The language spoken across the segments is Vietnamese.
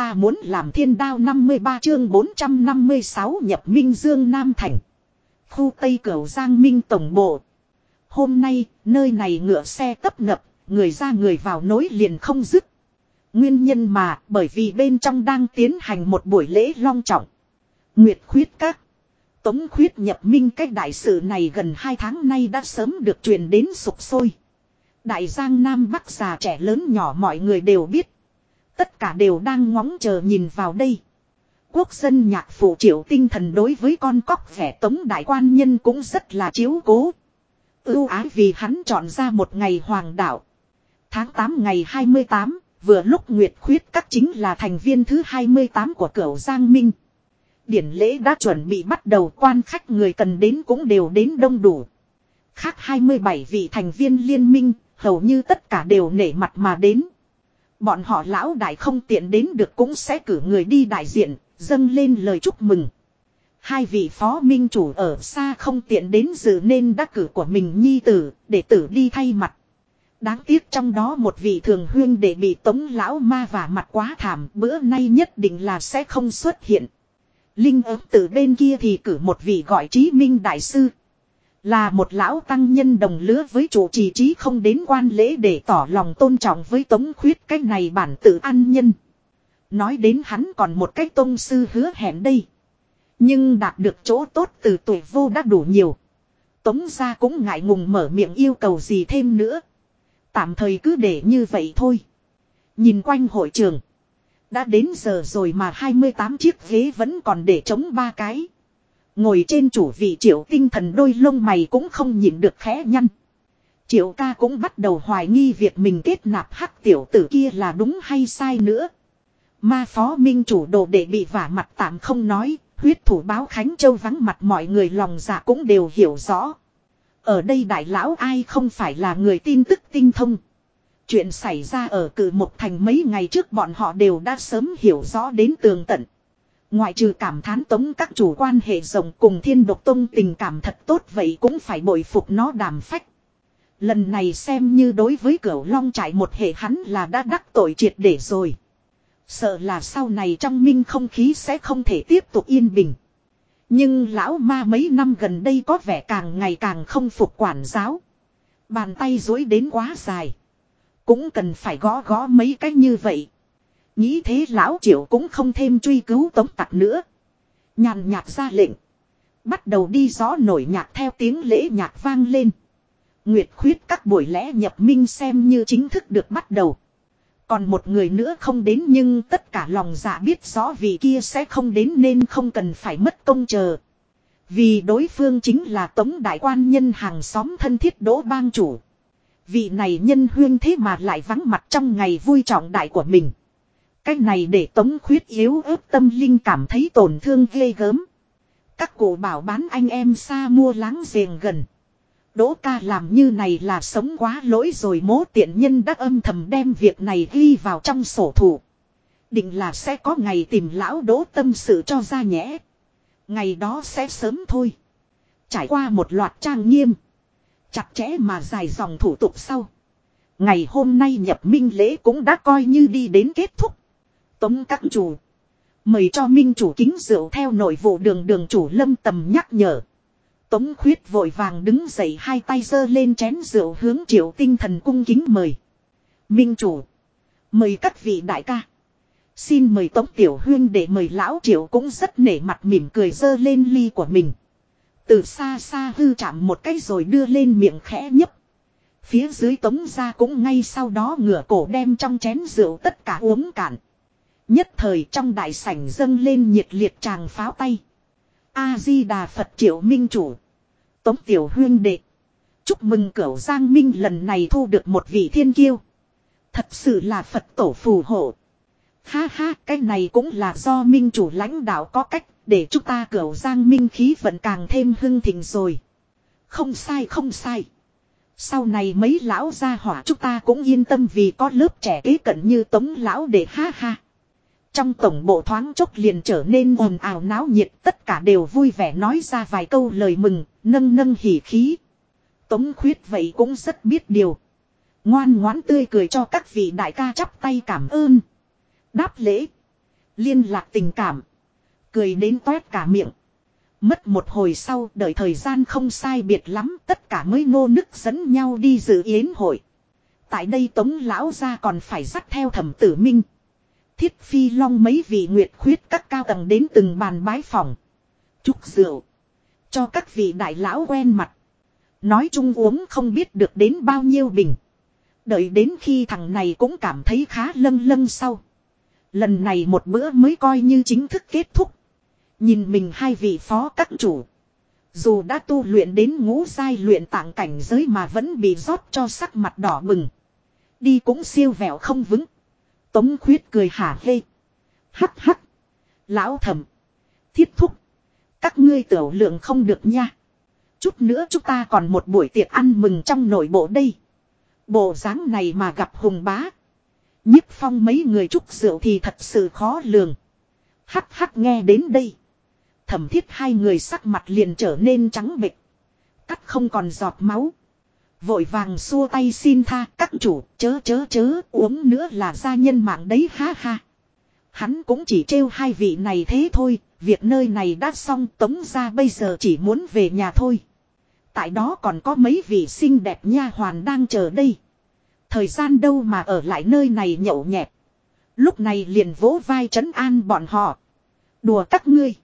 ta muốn làm thiên đao 53 chương 456 nhập Minh Dương Nam Thành. Khu Tây Cửu Giang Minh Tổng Bộ. Hôm nay, nơi này ngựa xe tấp nập, người ra người vào nối liền không dứt. Nguyên nhân mà, bởi vì bên trong đang tiến hành một buổi lễ long trọng. Nguyệt khuyết các. Tống khuyết nhập minh cách đại sự này gần 2 tháng nay đã sớm được truyền đến sục sôi. Đại giang Nam Bắc già trẻ lớn nhỏ mọi người đều biết. Tất cả đều đang ngóng chờ nhìn vào đây. Quốc dân nhạc phụ triệu tinh thần đối với con cóc vẻ tống đại quan nhân cũng rất là chiếu cố. Ưu ái vì hắn chọn ra một ngày hoàng đạo. Tháng 8 ngày 28, vừa lúc Nguyệt Khuyết các chính là thành viên thứ 28 của cửu Giang Minh. Điển lễ đã chuẩn bị bắt đầu quan khách người cần đến cũng đều đến đông đủ. Khác 27 vị thành viên liên minh, hầu như tất cả đều nể mặt mà đến. Bọn họ lão đại không tiện đến được cũng sẽ cử người đi đại diện, dâng lên lời chúc mừng. Hai vị phó minh chủ ở xa không tiện đến dự nên đắc cử của mình nhi tử, để tử đi thay mặt. Đáng tiếc trong đó một vị thường huyên để bị tống lão ma và mặt quá thảm bữa nay nhất định là sẽ không xuất hiện. Linh ớt từ bên kia thì cử một vị gọi trí minh đại sư. Là một lão tăng nhân đồng lứa với chủ trì trí không đến quan lễ để tỏ lòng tôn trọng với tống khuyết cái này bản tự an nhân. Nói đến hắn còn một cái tôn sư hứa hẹn đây. Nhưng đạt được chỗ tốt từ tuổi vô đã đủ nhiều. Tống ra cũng ngại ngùng mở miệng yêu cầu gì thêm nữa. Tạm thời cứ để như vậy thôi. Nhìn quanh hội trường. Đã đến giờ rồi mà 28 chiếc ghế vẫn còn để chống ba cái. Ngồi trên chủ vị triệu tinh thần đôi lông mày cũng không nhịn được khẽ nhăn. Triệu ca cũng bắt đầu hoài nghi việc mình kết nạp hắc tiểu tử kia là đúng hay sai nữa. Ma phó minh chủ đồ để bị vả mặt tạm không nói, huyết thủ báo Khánh Châu vắng mặt mọi người lòng dạ cũng đều hiểu rõ. Ở đây đại lão ai không phải là người tin tức tinh thông. Chuyện xảy ra ở cử một thành mấy ngày trước bọn họ đều đã sớm hiểu rõ đến tường tận. Ngoại trừ cảm thán tống các chủ quan hệ rộng cùng thiên độc tông tình cảm thật tốt vậy cũng phải bội phục nó đàm phách. Lần này xem như đối với cửu long trải một hệ hắn là đã đắc tội triệt để rồi. Sợ là sau này trong minh không khí sẽ không thể tiếp tục yên bình. Nhưng lão ma mấy năm gần đây có vẻ càng ngày càng không phục quản giáo. Bàn tay dối đến quá dài. Cũng cần phải gõ gõ mấy cách như vậy. Nghĩ thế lão triệu cũng không thêm truy cứu tống tặc nữa. Nhàn nhạt ra lệnh. Bắt đầu đi gió nổi nhạc theo tiếng lễ nhạc vang lên. Nguyệt khuyết các buổi lễ nhập minh xem như chính thức được bắt đầu. Còn một người nữa không đến nhưng tất cả lòng dạ biết rõ vì kia sẽ không đến nên không cần phải mất công chờ. Vì đối phương chính là tống đại quan nhân hàng xóm thân thiết đỗ bang chủ. Vị này nhân huyên thế mà lại vắng mặt trong ngày vui trọng đại của mình. Cái này để tống khuyết yếu ớt tâm linh cảm thấy tổn thương ghê gớm. Các cụ bảo bán anh em xa mua láng giềng gần. Đỗ ca làm như này là sống quá lỗi rồi, mố tiện nhân đã âm thầm đem việc này ghi vào trong sổ thủ. Định là sẽ có ngày tìm lão đỗ tâm sự cho ra nhẽ. Ngày đó sẽ sớm thôi. Trải qua một loạt trang nghiêm. Chặt chẽ mà dài dòng thủ tục sau. Ngày hôm nay nhập minh lễ cũng đã coi như đi đến kết thúc. Tống các chủ. Mời cho minh chủ kính rượu theo nội vụ đường đường chủ lâm tầm nhắc nhở. Tống khuyết vội vàng đứng dậy hai tay giơ lên chén rượu hướng triệu tinh thần cung kính mời. Minh chủ. Mời các vị đại ca. Xin mời Tống Tiểu Huyên để mời lão triệu cũng rất nể mặt mỉm cười giơ lên ly của mình. Từ xa xa hư chạm một cái rồi đưa lên miệng khẽ nhấp. Phía dưới tống ra cũng ngay sau đó ngửa cổ đem trong chén rượu tất cả uống cạn. Nhất thời trong đại sảnh dâng lên nhiệt liệt tràng pháo tay. A-di-đà Phật triệu minh chủ. Tống tiểu huyên đệ. Chúc mừng cửu Giang Minh lần này thu được một vị thiên kiêu. Thật sự là Phật tổ phù hộ. Ha ha, cái này cũng là do Minh chủ lãnh đạo có cách để chúng ta cửu Giang Minh khí vẫn càng thêm hưng thịnh rồi. Không sai không sai. Sau này mấy lão gia hỏa chúng ta cũng yên tâm vì có lớp trẻ kế cận như tống lão để ha ha. Trong tổng bộ thoáng chốc liền trở nên ồn ào náo nhiệt tất cả đều vui vẻ nói ra vài câu lời mừng, nâng nâng hỉ khí. Tống khuyết vậy cũng rất biết điều. Ngoan ngoãn tươi cười cho các vị đại ca chắp tay cảm ơn. Đáp lễ. Liên lạc tình cảm. Cười đến toét cả miệng. Mất một hồi sau đợi thời gian không sai biệt lắm tất cả mới ngô nức dẫn nhau đi dự yến hội. Tại đây tống lão ra còn phải dắt theo thẩm tử minh. Thiết phi long mấy vị nguyệt khuyết các cao tầng đến từng bàn bái phòng. Chúc rượu. Cho các vị đại lão quen mặt. Nói chung uống không biết được đến bao nhiêu bình. Đợi đến khi thằng này cũng cảm thấy khá lâng lâng sau. Lần này một bữa mới coi như chính thức kết thúc. Nhìn mình hai vị phó các chủ. Dù đã tu luyện đến ngũ giai luyện tạng cảnh giới mà vẫn bị rót cho sắc mặt đỏ bừng. Đi cũng siêu vẹo không vững. Tống khuyết cười hả hê. Hắc hắc. Lão thầm. Thiết thúc. Các ngươi tiểu lượng không được nha. Chút nữa chúng ta còn một buổi tiệc ăn mừng trong nội bộ đây. Bộ dáng này mà gặp hùng bá. nhiếp phong mấy người chúc rượu thì thật sự khó lường. Hắc hắc nghe đến đây. Thẩm thiết hai người sắc mặt liền trở nên trắng bệch. Cắt không còn giọt máu. Vội vàng xua tay xin tha các chủ chớ chớ chớ uống nữa là gia nhân mạng đấy ha ha. Hắn cũng chỉ trêu hai vị này thế thôi, việc nơi này đã xong tống ra bây giờ chỉ muốn về nhà thôi. Tại đó còn có mấy vị xinh đẹp nha hoàn đang chờ đây. Thời gian đâu mà ở lại nơi này nhậu nhẹt. Lúc này liền vỗ vai trấn an bọn họ. Đùa các ngươi.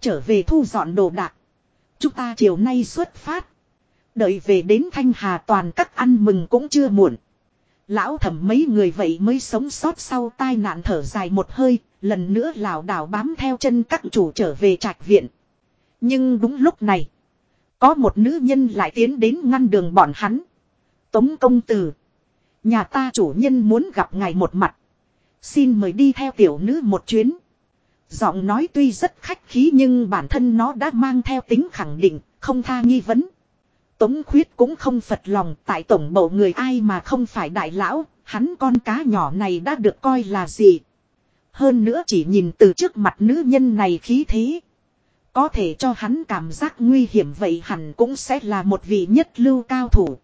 Trở về thu dọn đồ đạc. Chúng ta chiều nay xuất phát. Đợi về đến Thanh Hà toàn các ăn mừng cũng chưa muộn. Lão thẩm mấy người vậy mới sống sót sau tai nạn thở dài một hơi, lần nữa lảo đảo bám theo chân các chủ trở về trạch viện. Nhưng đúng lúc này, có một nữ nhân lại tiến đến ngăn đường bọn hắn. Tống công tử. Nhà ta chủ nhân muốn gặp ngài một mặt. Xin mời đi theo tiểu nữ một chuyến. Giọng nói tuy rất khách khí nhưng bản thân nó đã mang theo tính khẳng định, không tha nghi vấn. Tống khuyết cũng không phật lòng tại tổng bộ người ai mà không phải đại lão, hắn con cá nhỏ này đã được coi là gì. Hơn nữa chỉ nhìn từ trước mặt nữ nhân này khí thế. Có thể cho hắn cảm giác nguy hiểm vậy hẳn cũng sẽ là một vị nhất lưu cao thủ.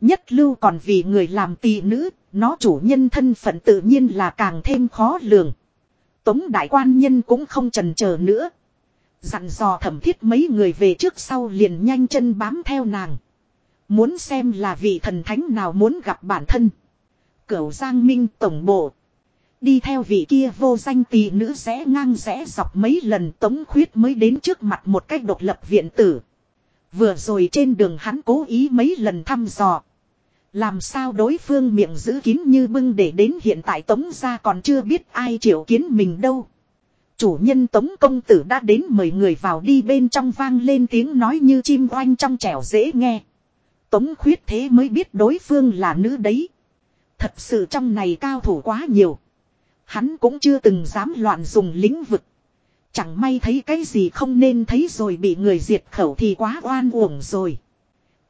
Nhất lưu còn vì người làm tỷ nữ, nó chủ nhân thân phận tự nhiên là càng thêm khó lường. Tống đại quan nhân cũng không trần chờ nữa. Dặn dò thẩm thiết mấy người về trước sau liền nhanh chân bám theo nàng. Muốn xem là vị thần thánh nào muốn gặp bản thân. Cửu Giang Minh tổng bộ. Đi theo vị kia vô danh tỷ nữ rẽ ngang rẽ dọc mấy lần tống khuyết mới đến trước mặt một cách độc lập viện tử. Vừa rồi trên đường hắn cố ý mấy lần thăm dò. Làm sao đối phương miệng giữ kín như bưng để đến hiện tại tống ra còn chưa biết ai triệu kiến mình đâu. Chủ nhân tống công tử đã đến mời người vào đi bên trong vang lên tiếng nói như chim oanh trong trẻo dễ nghe. Tống khuyết thế mới biết đối phương là nữ đấy. Thật sự trong này cao thủ quá nhiều. Hắn cũng chưa từng dám loạn dùng lĩnh vực. Chẳng may thấy cái gì không nên thấy rồi bị người diệt khẩu thì quá oan uổng rồi.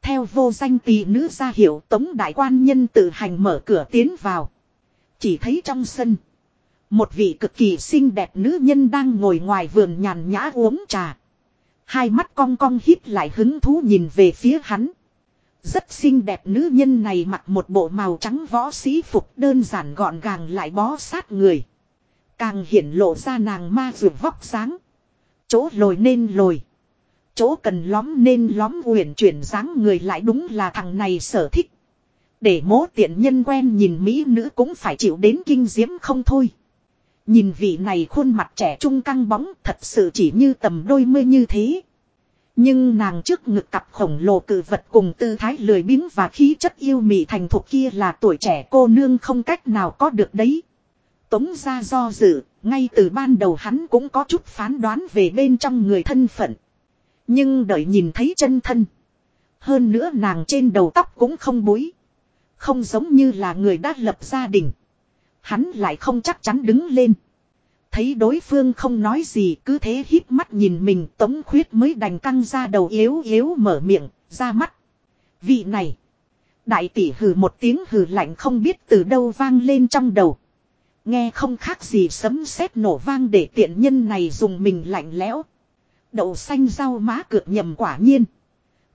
Theo vô danh tỷ nữ ra hiệu tống đại quan nhân tự hành mở cửa tiến vào. Chỉ thấy trong sân. Một vị cực kỳ xinh đẹp nữ nhân đang ngồi ngoài vườn nhàn nhã uống trà. Hai mắt cong cong hít lại hứng thú nhìn về phía hắn. Rất xinh đẹp nữ nhân này mặc một bộ màu trắng võ sĩ phục đơn giản gọn gàng lại bó sát người. Càng hiển lộ ra nàng ma rượu vóc sáng. Chỗ lồi nên lồi. Chỗ cần lóm nên lóm uyển chuyển dáng người lại đúng là thằng này sở thích. Để mố tiện nhân quen nhìn mỹ nữ cũng phải chịu đến kinh diễm không thôi. Nhìn vị này khuôn mặt trẻ trung căng bóng thật sự chỉ như tầm đôi mươi như thế. Nhưng nàng trước ngực cặp khổng lồ cử vật cùng tư thái lười biếng và khí chất yêu mị thành thục kia là tuổi trẻ cô nương không cách nào có được đấy. Tống ra do dự, ngay từ ban đầu hắn cũng có chút phán đoán về bên trong người thân phận. Nhưng đợi nhìn thấy chân thân. Hơn nữa nàng trên đầu tóc cũng không búi. Không giống như là người đã lập gia đình. Hắn lại không chắc chắn đứng lên. Thấy đối phương không nói gì cứ thế hít mắt nhìn mình tống khuyết mới đành căng ra đầu yếu yếu mở miệng, ra mắt. Vị này. Đại tỷ hừ một tiếng hừ lạnh không biết từ đâu vang lên trong đầu. Nghe không khác gì sấm sét nổ vang để tiện nhân này dùng mình lạnh lẽo. Đậu xanh rau má cược nhầm quả nhiên.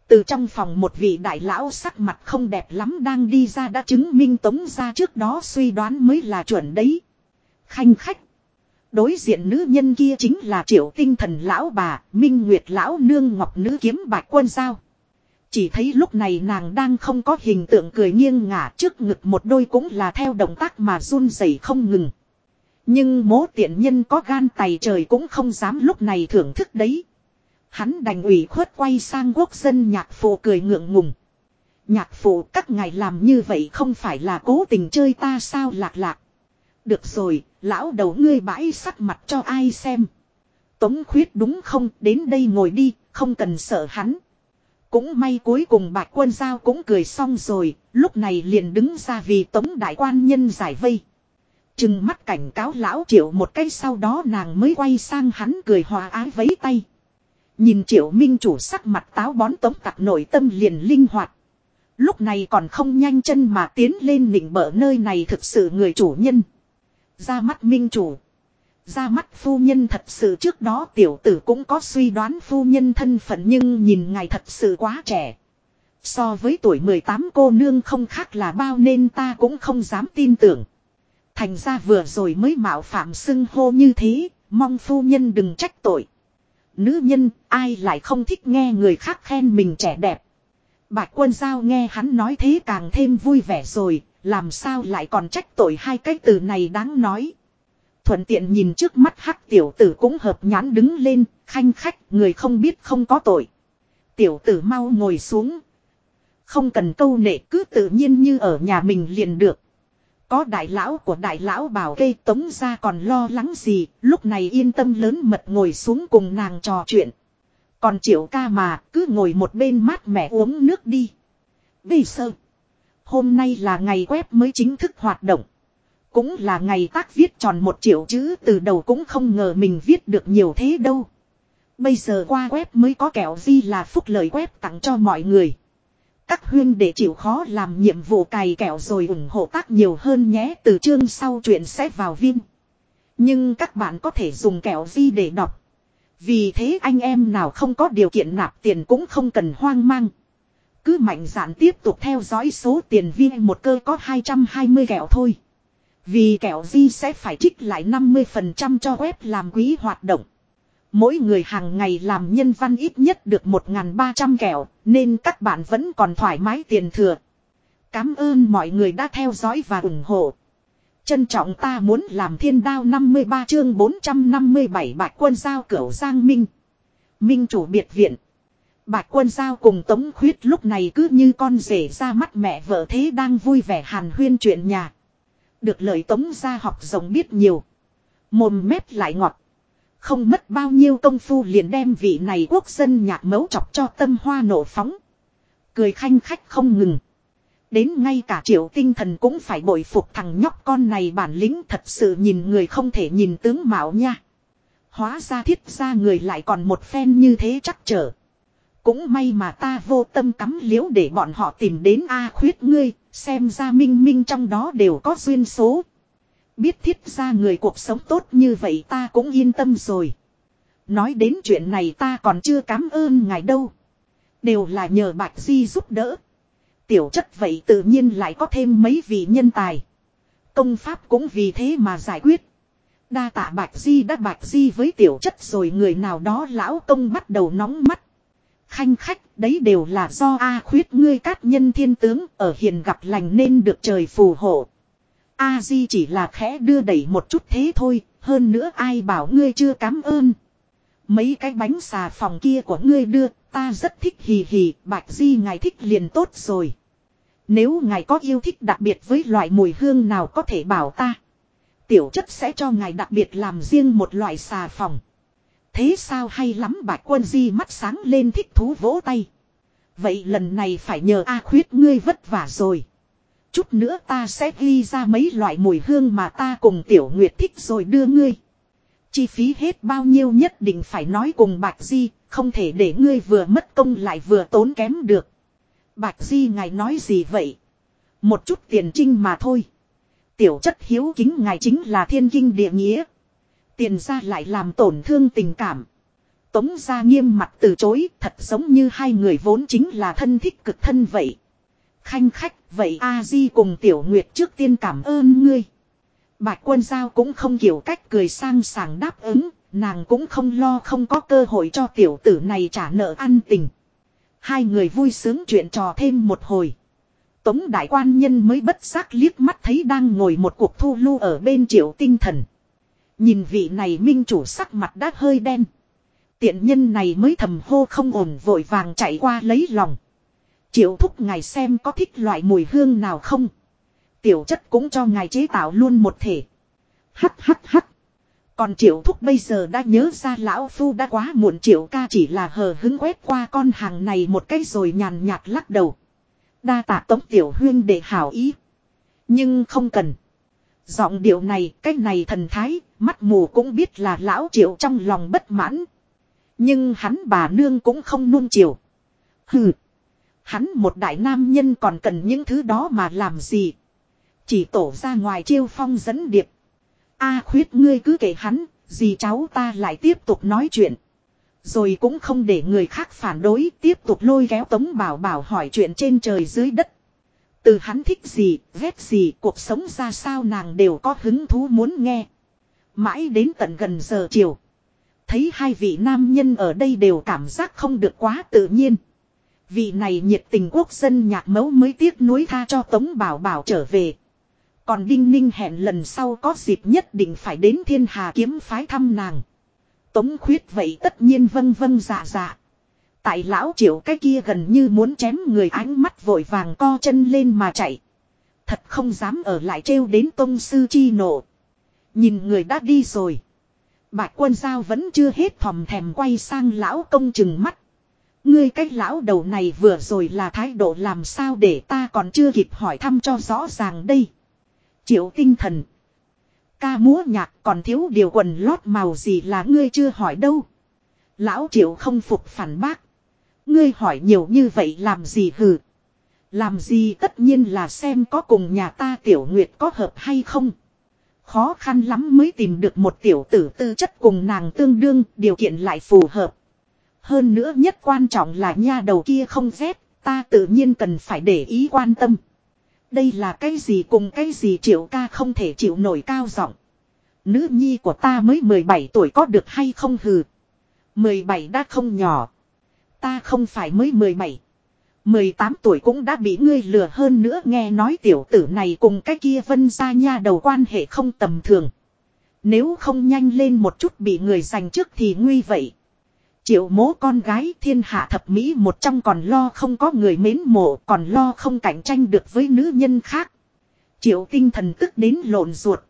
Từ trong phòng một vị đại lão sắc mặt không đẹp lắm đang đi ra đã chứng minh tống ra trước đó suy đoán mới là chuẩn đấy. Khanh khách. Đối diện nữ nhân kia chính là triệu tinh thần lão bà, minh nguyệt lão nương ngọc nữ kiếm bạch quân sao Chỉ thấy lúc này nàng đang không có hình tượng cười nghiêng ngả trước ngực một đôi cũng là theo động tác mà run rẩy không ngừng. Nhưng mố tiện nhân có gan tài trời cũng không dám lúc này thưởng thức đấy. Hắn đành ủy khuất quay sang quốc dân nhạc phụ cười ngượng ngùng. Nhạc phụ các ngài làm như vậy không phải là cố tình chơi ta sao lạc lạc. Được rồi, lão đầu ngươi bãi sắc mặt cho ai xem. Tống khuyết đúng không, đến đây ngồi đi, không cần sợ hắn. Cũng may cuối cùng bạch quân giao cũng cười xong rồi, lúc này liền đứng ra vì tống đại quan nhân giải vây. trừng mắt cảnh cáo lão triệu một cái sau đó nàng mới quay sang hắn cười hòa ái vấy tay. Nhìn triệu minh chủ sắc mặt táo bón tống tặc nội tâm liền linh hoạt. Lúc này còn không nhanh chân mà tiến lên nịnh bỡ nơi này thực sự người chủ nhân. Ra mắt minh chủ. Ra mắt phu nhân thật sự trước đó tiểu tử cũng có suy đoán phu nhân thân phận nhưng nhìn ngài thật sự quá trẻ. So với tuổi 18 cô nương không khác là bao nên ta cũng không dám tin tưởng. Thành ra vừa rồi mới mạo phạm xưng hô như thế, mong phu nhân đừng trách tội. Nữ nhân, ai lại không thích nghe người khác khen mình trẻ đẹp. Bạch quân giao nghe hắn nói thế càng thêm vui vẻ rồi, làm sao lại còn trách tội hai cái từ này đáng nói. Thuận tiện nhìn trước mắt hắc tiểu tử cũng hợp nhãn đứng lên, khanh khách, người không biết không có tội. Tiểu tử mau ngồi xuống. Không cần câu nệ cứ tự nhiên như ở nhà mình liền được. Có đại lão của đại lão bảo kê tống ra còn lo lắng gì, lúc này yên tâm lớn mật ngồi xuống cùng nàng trò chuyện. Còn triệu ca mà, cứ ngồi một bên mát mẻ uống nước đi. Bây sơ. Hôm nay là ngày web mới chính thức hoạt động. Cũng là ngày tác viết tròn một triệu chữ từ đầu cũng không ngờ mình viết được nhiều thế đâu. Bây giờ qua web mới có kẹo gì là phúc lợi web tặng cho mọi người. Các huyên để chịu khó làm nhiệm vụ cày kẹo rồi ủng hộ tác nhiều hơn nhé, từ chương sau chuyện sẽ vào viên. Nhưng các bạn có thể dùng kẹo di để đọc. Vì thế anh em nào không có điều kiện nạp tiền cũng không cần hoang mang. Cứ mạnh dạn tiếp tục theo dõi số tiền viên, một cơ có 220 kẹo thôi. Vì kẹo di sẽ phải trích lại 50% cho web làm quý hoạt động. Mỗi người hàng ngày làm nhân văn ít nhất được 1.300 kẹo, nên các bạn vẫn còn thoải mái tiền thừa. Cảm ơn mọi người đã theo dõi và ủng hộ. Trân trọng ta muốn làm thiên đao 53 chương 457 bạch quân giao cửu Giang Minh. Minh chủ biệt viện. Bạch quân giao cùng Tống Khuyết lúc này cứ như con rể ra mắt mẹ vợ thế đang vui vẻ hàn huyên chuyện nhà. Được lời Tống ra học rộng biết nhiều. Mồm mép lại ngọt. Không mất bao nhiêu công phu liền đem vị này quốc dân nhạc mấu chọc cho tâm hoa nổ phóng. Cười khanh khách không ngừng. Đến ngay cả triệu tinh thần cũng phải bội phục thằng nhóc con này bản lĩnh thật sự nhìn người không thể nhìn tướng mạo nha. Hóa ra thiết ra người lại còn một phen như thế chắc trở. Cũng may mà ta vô tâm cắm liễu để bọn họ tìm đến A khuyết ngươi, xem ra minh minh trong đó đều có duyên số. Biết thiết ra người cuộc sống tốt như vậy ta cũng yên tâm rồi. Nói đến chuyện này ta còn chưa cảm ơn ngài đâu. Đều là nhờ Bạch Di giúp đỡ. Tiểu chất vậy tự nhiên lại có thêm mấy vị nhân tài. Công pháp cũng vì thế mà giải quyết. Đa tạ Bạch Di đã Bạch Di với tiểu chất rồi người nào đó lão công bắt đầu nóng mắt. Khanh khách, đấy đều là do A khuyết, ngươi cát nhân thiên tướng, ở hiền gặp lành nên được trời phù hộ. A Di chỉ là khẽ đưa đẩy một chút thế thôi, hơn nữa ai bảo ngươi chưa cảm ơn. Mấy cái bánh xà phòng kia của ngươi đưa, ta rất thích hì hì, bạch di ngài thích liền tốt rồi. Nếu ngài có yêu thích đặc biệt với loại mùi hương nào có thể bảo ta. Tiểu chất sẽ cho ngài đặc biệt làm riêng một loại xà phòng. Thế sao hay lắm bạch quân di mắt sáng lên thích thú vỗ tay. Vậy lần này phải nhờ A khuyết ngươi vất vả rồi. Chút nữa ta sẽ ghi ra mấy loại mùi hương mà ta cùng tiểu nguyệt thích rồi đưa ngươi. Chi phí hết bao nhiêu nhất định phải nói cùng Bạch Di, không thể để ngươi vừa mất công lại vừa tốn kém được. Bạch Di ngài nói gì vậy? Một chút tiền trinh mà thôi. Tiểu chất hiếu kính ngài chính là thiên kinh địa nghĩa. Tiền ra lại làm tổn thương tình cảm. Tống ra nghiêm mặt từ chối thật giống như hai người vốn chính là thân thích cực thân vậy. Khanh khách vậy A Di cùng Tiểu Nguyệt trước tiên cảm ơn ngươi. Bạch quân giao cũng không kiểu cách cười sang sảng đáp ứng, nàng cũng không lo không có cơ hội cho tiểu tử này trả nợ ăn tình. Hai người vui sướng chuyện trò thêm một hồi. Tống đại quan nhân mới bất giác liếc mắt thấy đang ngồi một cuộc thu lưu ở bên triệu tinh thần. Nhìn vị này minh chủ sắc mặt đã hơi đen. Tiện nhân này mới thầm hô không ổn vội vàng chạy qua lấy lòng. Triệu thúc ngài xem có thích loại mùi hương nào không. Tiểu chất cũng cho ngài chế tạo luôn một thể. Hắt hắt hắt. Còn triệu thúc bây giờ đã nhớ ra lão phu đã quá muộn triệu ca chỉ là hờ hứng quét qua con hàng này một cái rồi nhàn nhạt lắc đầu. Đa tạ tống tiểu huyên để hảo ý. Nhưng không cần. Giọng điệu này, cái này thần thái, mắt mù cũng biết là lão triệu trong lòng bất mãn. Nhưng hắn bà nương cũng không nuông chiều. Hừ. Hắn một đại nam nhân còn cần những thứ đó mà làm gì. Chỉ tổ ra ngoài chiêu phong dẫn điệp. A khuyết ngươi cứ kể hắn, gì cháu ta lại tiếp tục nói chuyện. Rồi cũng không để người khác phản đối, tiếp tục lôi kéo Tống Bảo Bảo hỏi chuyện trên trời dưới đất. Từ hắn thích gì, ghét gì, cuộc sống ra sao nàng đều có hứng thú muốn nghe. Mãi đến tận gần giờ chiều. Thấy hai vị nam nhân ở đây đều cảm giác không được quá tự nhiên. Vị này nhiệt tình quốc dân nhạc mẫu mới tiếc nuối tha cho Tống Bảo Bảo trở về. Còn Đinh Ninh hẹn lần sau có dịp nhất định phải đến thiên hà kiếm phái thăm nàng. Tống khuyết vậy tất nhiên vâng vâng dạ dạ. Tại lão triệu cái kia gần như muốn chém người ánh mắt vội vàng co chân lên mà chạy. Thật không dám ở lại trêu đến tông sư chi nộ. Nhìn người đã đi rồi. Bạch quân giao vẫn chưa hết thòm thèm quay sang lão công chừng mắt. Ngươi cách lão đầu này vừa rồi là thái độ làm sao để ta còn chưa kịp hỏi thăm cho rõ ràng đây. Triệu tinh thần. Ca múa nhạc còn thiếu điều quần lót màu gì là ngươi chưa hỏi đâu. Lão triệu không phục phản bác. Ngươi hỏi nhiều như vậy làm gì hừ. Làm gì tất nhiên là xem có cùng nhà ta tiểu nguyệt có hợp hay không. Khó khăn lắm mới tìm được một tiểu tử tư chất cùng nàng tương đương, điều kiện lại phù hợp. Hơn nữa nhất quan trọng là nha đầu kia không rét, ta tự nhiên cần phải để ý quan tâm. Đây là cái gì cùng cái gì triệu ca không thể chịu nổi cao giọng. Nữ nhi của ta mới 17 tuổi có được hay không hừ. 17 đã không nhỏ. Ta không phải mới 17. 18 tuổi cũng đã bị ngươi lừa hơn nữa nghe nói tiểu tử này cùng cái kia vân ra nha đầu quan hệ không tầm thường. Nếu không nhanh lên một chút bị người giành trước thì nguy vậy. Triệu mố con gái thiên hạ thập mỹ một trong còn lo không có người mến mộ còn lo không cạnh tranh được với nữ nhân khác. Triệu tinh thần tức đến lộn ruột.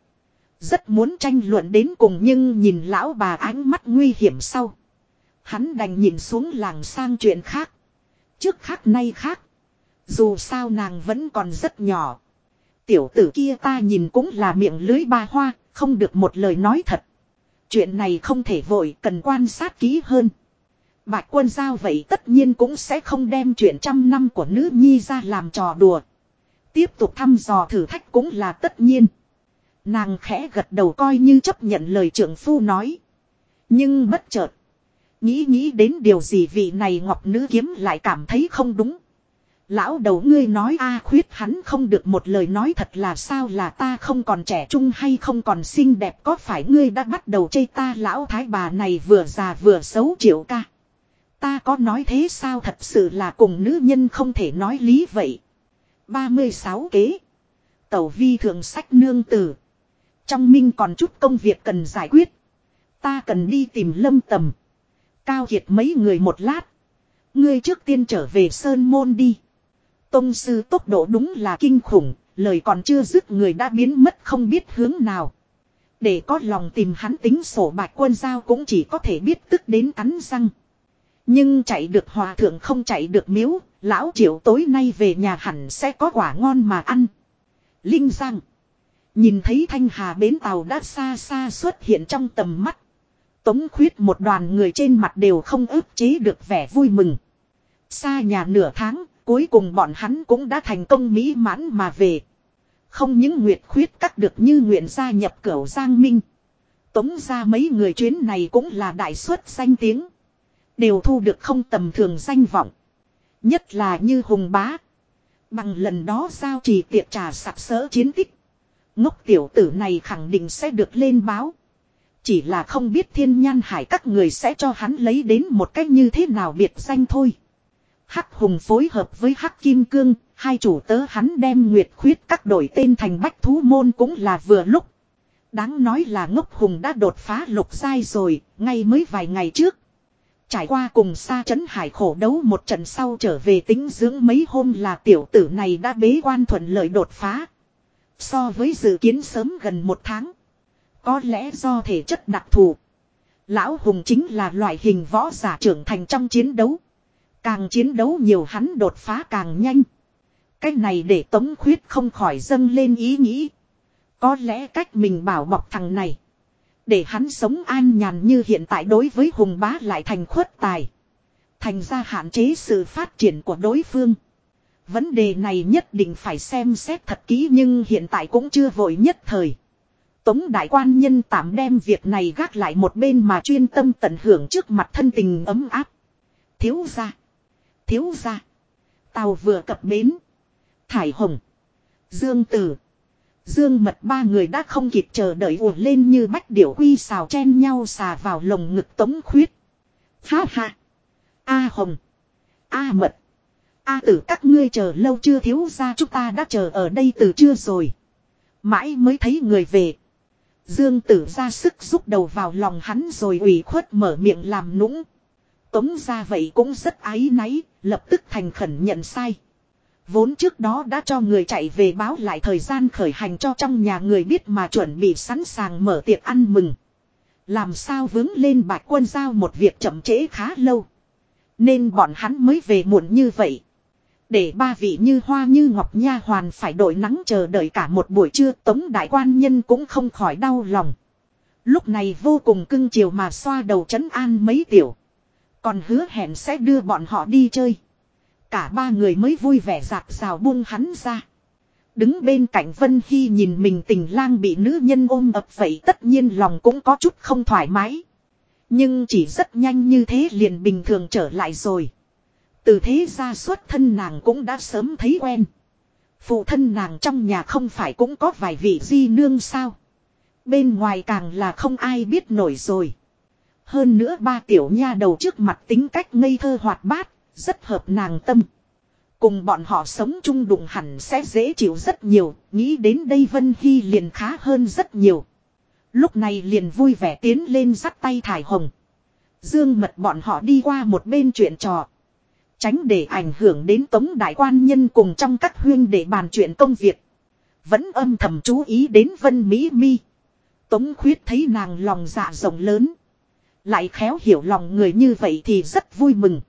Rất muốn tranh luận đến cùng nhưng nhìn lão bà ánh mắt nguy hiểm sau. Hắn đành nhìn xuống làng sang chuyện khác. Trước khác nay khác. Dù sao nàng vẫn còn rất nhỏ. Tiểu tử kia ta nhìn cũng là miệng lưới ba hoa, không được một lời nói thật. Chuyện này không thể vội, cần quan sát kỹ hơn. Bạch quân giao vậy tất nhiên cũng sẽ không đem chuyện trăm năm của nữ nhi ra làm trò đùa. Tiếp tục thăm dò thử thách cũng là tất nhiên. Nàng khẽ gật đầu coi như chấp nhận lời trưởng phu nói. Nhưng bất chợt. Nghĩ nghĩ đến điều gì vị này ngọc nữ kiếm lại cảm thấy không đúng. Lão đầu ngươi nói a khuyết hắn không được một lời nói thật là sao là ta không còn trẻ trung hay không còn xinh đẹp có phải ngươi đã bắt đầu chê ta lão thái bà này vừa già vừa xấu triệu ca. Ta có nói thế sao thật sự là cùng nữ nhân không thể nói lý vậy. 36 kế. Tẩu vi thường sách nương tử. Trong minh còn chút công việc cần giải quyết. Ta cần đi tìm lâm tầm. Cao hiệt mấy người một lát. Ngươi trước tiên trở về Sơn Môn đi. Tông sư tốc độ đúng là kinh khủng, lời còn chưa dứt người đã biến mất không biết hướng nào. Để có lòng tìm hắn tính sổ bạch quân giao cũng chỉ có thể biết tức đến cắn răng. Nhưng chạy được hòa thượng không chạy được miếu, lão triệu tối nay về nhà hẳn sẽ có quả ngon mà ăn. Linh Giang. Nhìn thấy thanh hà bến tàu đã xa xa xuất hiện trong tầm mắt. Tống khuyết một đoàn người trên mặt đều không ức chế được vẻ vui mừng. Xa nhà nửa tháng, cuối cùng bọn hắn cũng đã thành công mỹ mãn mà về. Không những nguyệt khuyết cắt được như nguyện gia nhập cửu Giang Minh. Tống ra mấy người chuyến này cũng là đại suất danh tiếng. Đều thu được không tầm thường danh vọng. Nhất là như hùng bá. Bằng lần đó giao trì tiệc trà sặc sỡ chiến tích. Ngốc tiểu tử này khẳng định sẽ được lên báo. Chỉ là không biết thiên nhan hải các người sẽ cho hắn lấy đến một cách như thế nào biệt danh thôi. Hắc hùng phối hợp với Hắc kim cương, hai chủ tớ hắn đem nguyệt khuyết các đổi tên thành bách thú môn cũng là vừa lúc. Đáng nói là ngốc hùng đã đột phá lục giai rồi, ngay mới vài ngày trước. Trải qua cùng xa trấn hải khổ đấu một trận sau trở về tính dưỡng mấy hôm là tiểu tử này đã bế quan thuận lợi đột phá. So với dự kiến sớm gần một tháng. Có lẽ do thể chất đặc thù. Lão Hùng chính là loại hình võ giả trưởng thành trong chiến đấu. Càng chiến đấu nhiều hắn đột phá càng nhanh. cách này để Tống Khuyết không khỏi dâng lên ý nghĩ. Có lẽ cách mình bảo bọc thằng này. Để hắn sống an nhàn như hiện tại đối với Hùng bá lại thành khuất tài. Thành ra hạn chế sự phát triển của đối phương. Vấn đề này nhất định phải xem xét thật kỹ nhưng hiện tại cũng chưa vội nhất thời. Tống đại quan nhân tạm đem việc này gác lại một bên mà chuyên tâm tận hưởng trước mặt thân tình ấm áp. Thiếu ra. Thiếu ra. Tàu vừa cập bến. Thải Hồng. Dương Tử. Dương mật ba người đã không kịp chờ đợi ùa lên như bách điểu quy xào chen nhau xà vào lồng ngực tống khuyết. Ha ha. A Hồng. A mật. A tử các ngươi chờ lâu chưa thiếu ra chúng ta đã chờ ở đây từ trưa rồi. Mãi mới thấy người về. Dương tử ra sức rút đầu vào lòng hắn rồi ủy khuất mở miệng làm nũng. Tống ra vậy cũng rất ái náy, lập tức thành khẩn nhận sai. Vốn trước đó đã cho người chạy về báo lại thời gian khởi hành cho trong nhà người biết mà chuẩn bị sẵn sàng mở tiệc ăn mừng. Làm sao vướng lên bạch quân giao một việc chậm trễ khá lâu. Nên bọn hắn mới về muộn như vậy. Để ba vị như hoa như ngọc nha hoàn phải đội nắng chờ đợi cả một buổi trưa, tống đại quan nhân cũng không khỏi đau lòng. Lúc này vô cùng cưng chiều mà xoa đầu chấn an mấy tiểu. Còn hứa hẹn sẽ đưa bọn họ đi chơi. Cả ba người mới vui vẻ rạc rào buông hắn ra. Đứng bên cạnh Vân Hy nhìn mình tình lang bị nữ nhân ôm ập vậy tất nhiên lòng cũng có chút không thoải mái. Nhưng chỉ rất nhanh như thế liền bình thường trở lại rồi. Từ thế ra xuất thân nàng cũng đã sớm thấy quen. Phụ thân nàng trong nhà không phải cũng có vài vị di nương sao. Bên ngoài càng là không ai biết nổi rồi. Hơn nữa ba tiểu nha đầu trước mặt tính cách ngây thơ hoạt bát, rất hợp nàng tâm. Cùng bọn họ sống chung đụng hẳn sẽ dễ chịu rất nhiều, nghĩ đến đây Vân Hy liền khá hơn rất nhiều. Lúc này liền vui vẻ tiến lên dắt tay thải hồng. Dương mật bọn họ đi qua một bên chuyện trò. Tránh để ảnh hưởng đến tống đại quan nhân cùng trong các huyên để bàn chuyện công việc. Vẫn âm thầm chú ý đến Vân Mỹ Mi. Tống khuyết thấy nàng lòng dạ rộng lớn. Lại khéo hiểu lòng người như vậy thì rất vui mừng.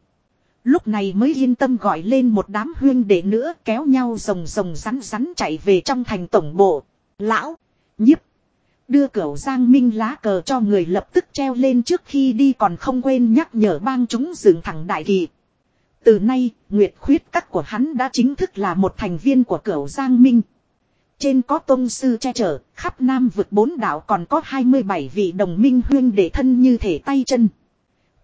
Lúc này mới yên tâm gọi lên một đám huyên để nữa kéo nhau rồng rồng rắn rắn chạy về trong thành tổng bộ. Lão, nhiếp, đưa cửu giang minh lá cờ cho người lập tức treo lên trước khi đi còn không quên nhắc nhở bang chúng dựng thẳng đại kỳ. Từ nay, Nguyệt khuyết các của hắn đã chính thức là một thành viên của cửu Giang Minh. Trên có tôn sư che chở, khắp Nam vực bốn đảo còn có 27 vị đồng minh huyên để thân như thể tay chân.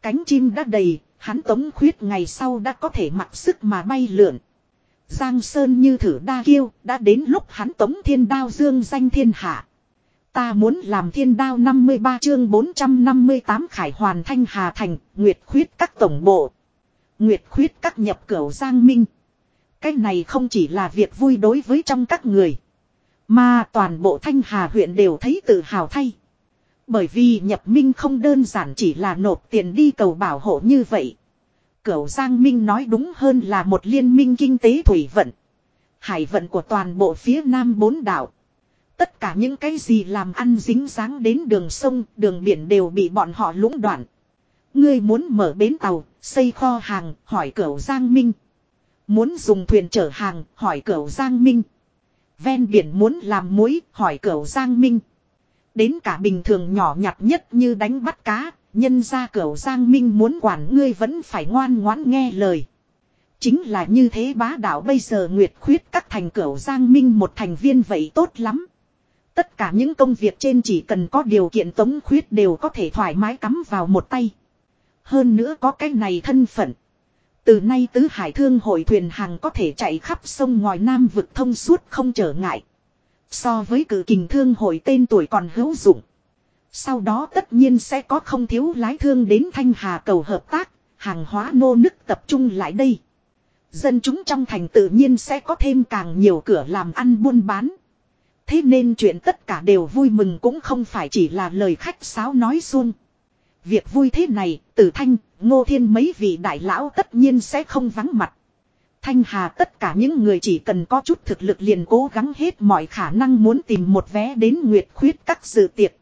Cánh chim đã đầy, hắn tống khuyết ngày sau đã có thể mặc sức mà bay lượn. Giang Sơn như thử đa kiêu, đã đến lúc hắn tống thiên đao dương danh thiên hạ. Ta muốn làm thiên đao 53 chương 458 khải hoàn thanh hà thành, nguyệt khuyết các tổng bộ. Nguyệt khuyết các nhập cửu giang minh. Cái này không chỉ là việc vui đối với trong các người. Mà toàn bộ thanh hà huyện đều thấy tự hào thay. Bởi vì nhập minh không đơn giản chỉ là nộp tiền đi cầu bảo hộ như vậy. Cửu Giang Minh nói đúng hơn là một liên minh kinh tế thủy vận. Hải vận của toàn bộ phía nam bốn đảo. Tất cả những cái gì làm ăn dính dáng đến đường sông, đường biển đều bị bọn họ lũng đoạn. Ngươi muốn mở bến tàu, xây kho hàng, hỏi cửu Giang Minh. Muốn dùng thuyền chở hàng, hỏi cửu Giang Minh. Ven biển muốn làm muối, hỏi cửu Giang Minh. Đến cả bình thường nhỏ nhặt nhất như đánh bắt cá, nhân ra cửu Giang Minh muốn quản ngươi vẫn phải ngoan ngoãn nghe lời. Chính là như thế bá đạo bây giờ Nguyệt khuyết các thành cửu Giang Minh một thành viên vậy tốt lắm. Tất cả những công việc trên chỉ cần có điều kiện tống khuyết đều có thể thoải mái cắm vào một tay. Hơn nữa có cái này thân phận. Từ nay tứ hải thương hội thuyền hàng có thể chạy khắp sông ngoài Nam vực thông suốt không trở ngại. So với cử kình thương hội tên tuổi còn hữu dụng. Sau đó tất nhiên sẽ có không thiếu lái thương đến Thanh Hà cầu hợp tác, hàng hóa nô nức tập trung lại đây. Dân chúng trong thành tự nhiên sẽ có thêm càng nhiều cửa làm ăn buôn bán. Thế nên chuyện tất cả đều vui mừng cũng không phải chỉ là lời khách sáo nói xuông. Việc vui thế này, tử thanh, ngô thiên mấy vị đại lão tất nhiên sẽ không vắng mặt. Thanh Hà tất cả những người chỉ cần có chút thực lực liền cố gắng hết mọi khả năng muốn tìm một vé đến Nguyệt Khuyết các sự tiệc.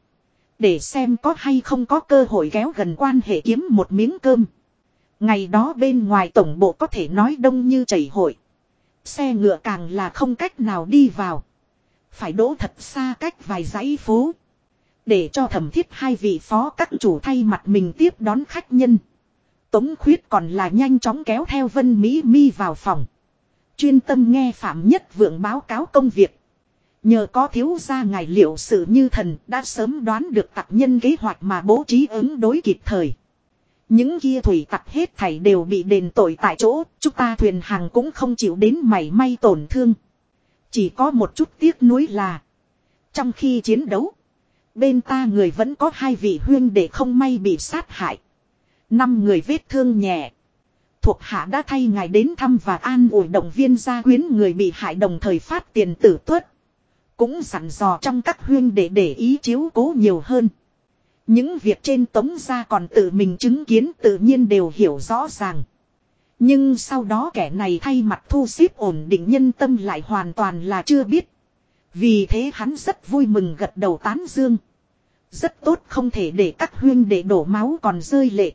Để xem có hay không có cơ hội kéo gần quan hệ kiếm một miếng cơm. Ngày đó bên ngoài tổng bộ có thể nói đông như chảy hội. Xe ngựa càng là không cách nào đi vào. Phải đỗ thật xa cách vài dãy phố. Để cho thẩm thiết hai vị phó các chủ thay mặt mình tiếp đón khách nhân. Tống khuyết còn là nhanh chóng kéo theo Vân Mỹ Mi vào phòng. Chuyên tâm nghe Phạm Nhất Vượng báo cáo công việc. Nhờ có thiếu gia ngài liệu sự như thần đã sớm đoán được tặc nhân kế hoạch mà bố trí ứng đối kịp thời. Những kia thủy tặc hết thảy đều bị đền tội tại chỗ, chúng ta thuyền hàng cũng không chịu đến mảy may tổn thương. Chỉ có một chút tiếc nuối là. Trong khi chiến đấu, bên ta người vẫn có hai vị huyên để không may bị sát hại. Năm người vết thương nhẹ. Thuộc hạ đã thay ngài đến thăm và an ủi động viên gia quyến người bị hại đồng thời phát tiền tử tuất. Cũng sẵn dò trong các huyên để để ý chiếu cố nhiều hơn. Những việc trên tống gia còn tự mình chứng kiến tự nhiên đều hiểu rõ ràng. Nhưng sau đó kẻ này thay mặt thu xếp ổn định nhân tâm lại hoàn toàn là chưa biết. Vì thế hắn rất vui mừng gật đầu tán dương. Rất tốt không thể để các huyên để đổ máu còn rơi lệ.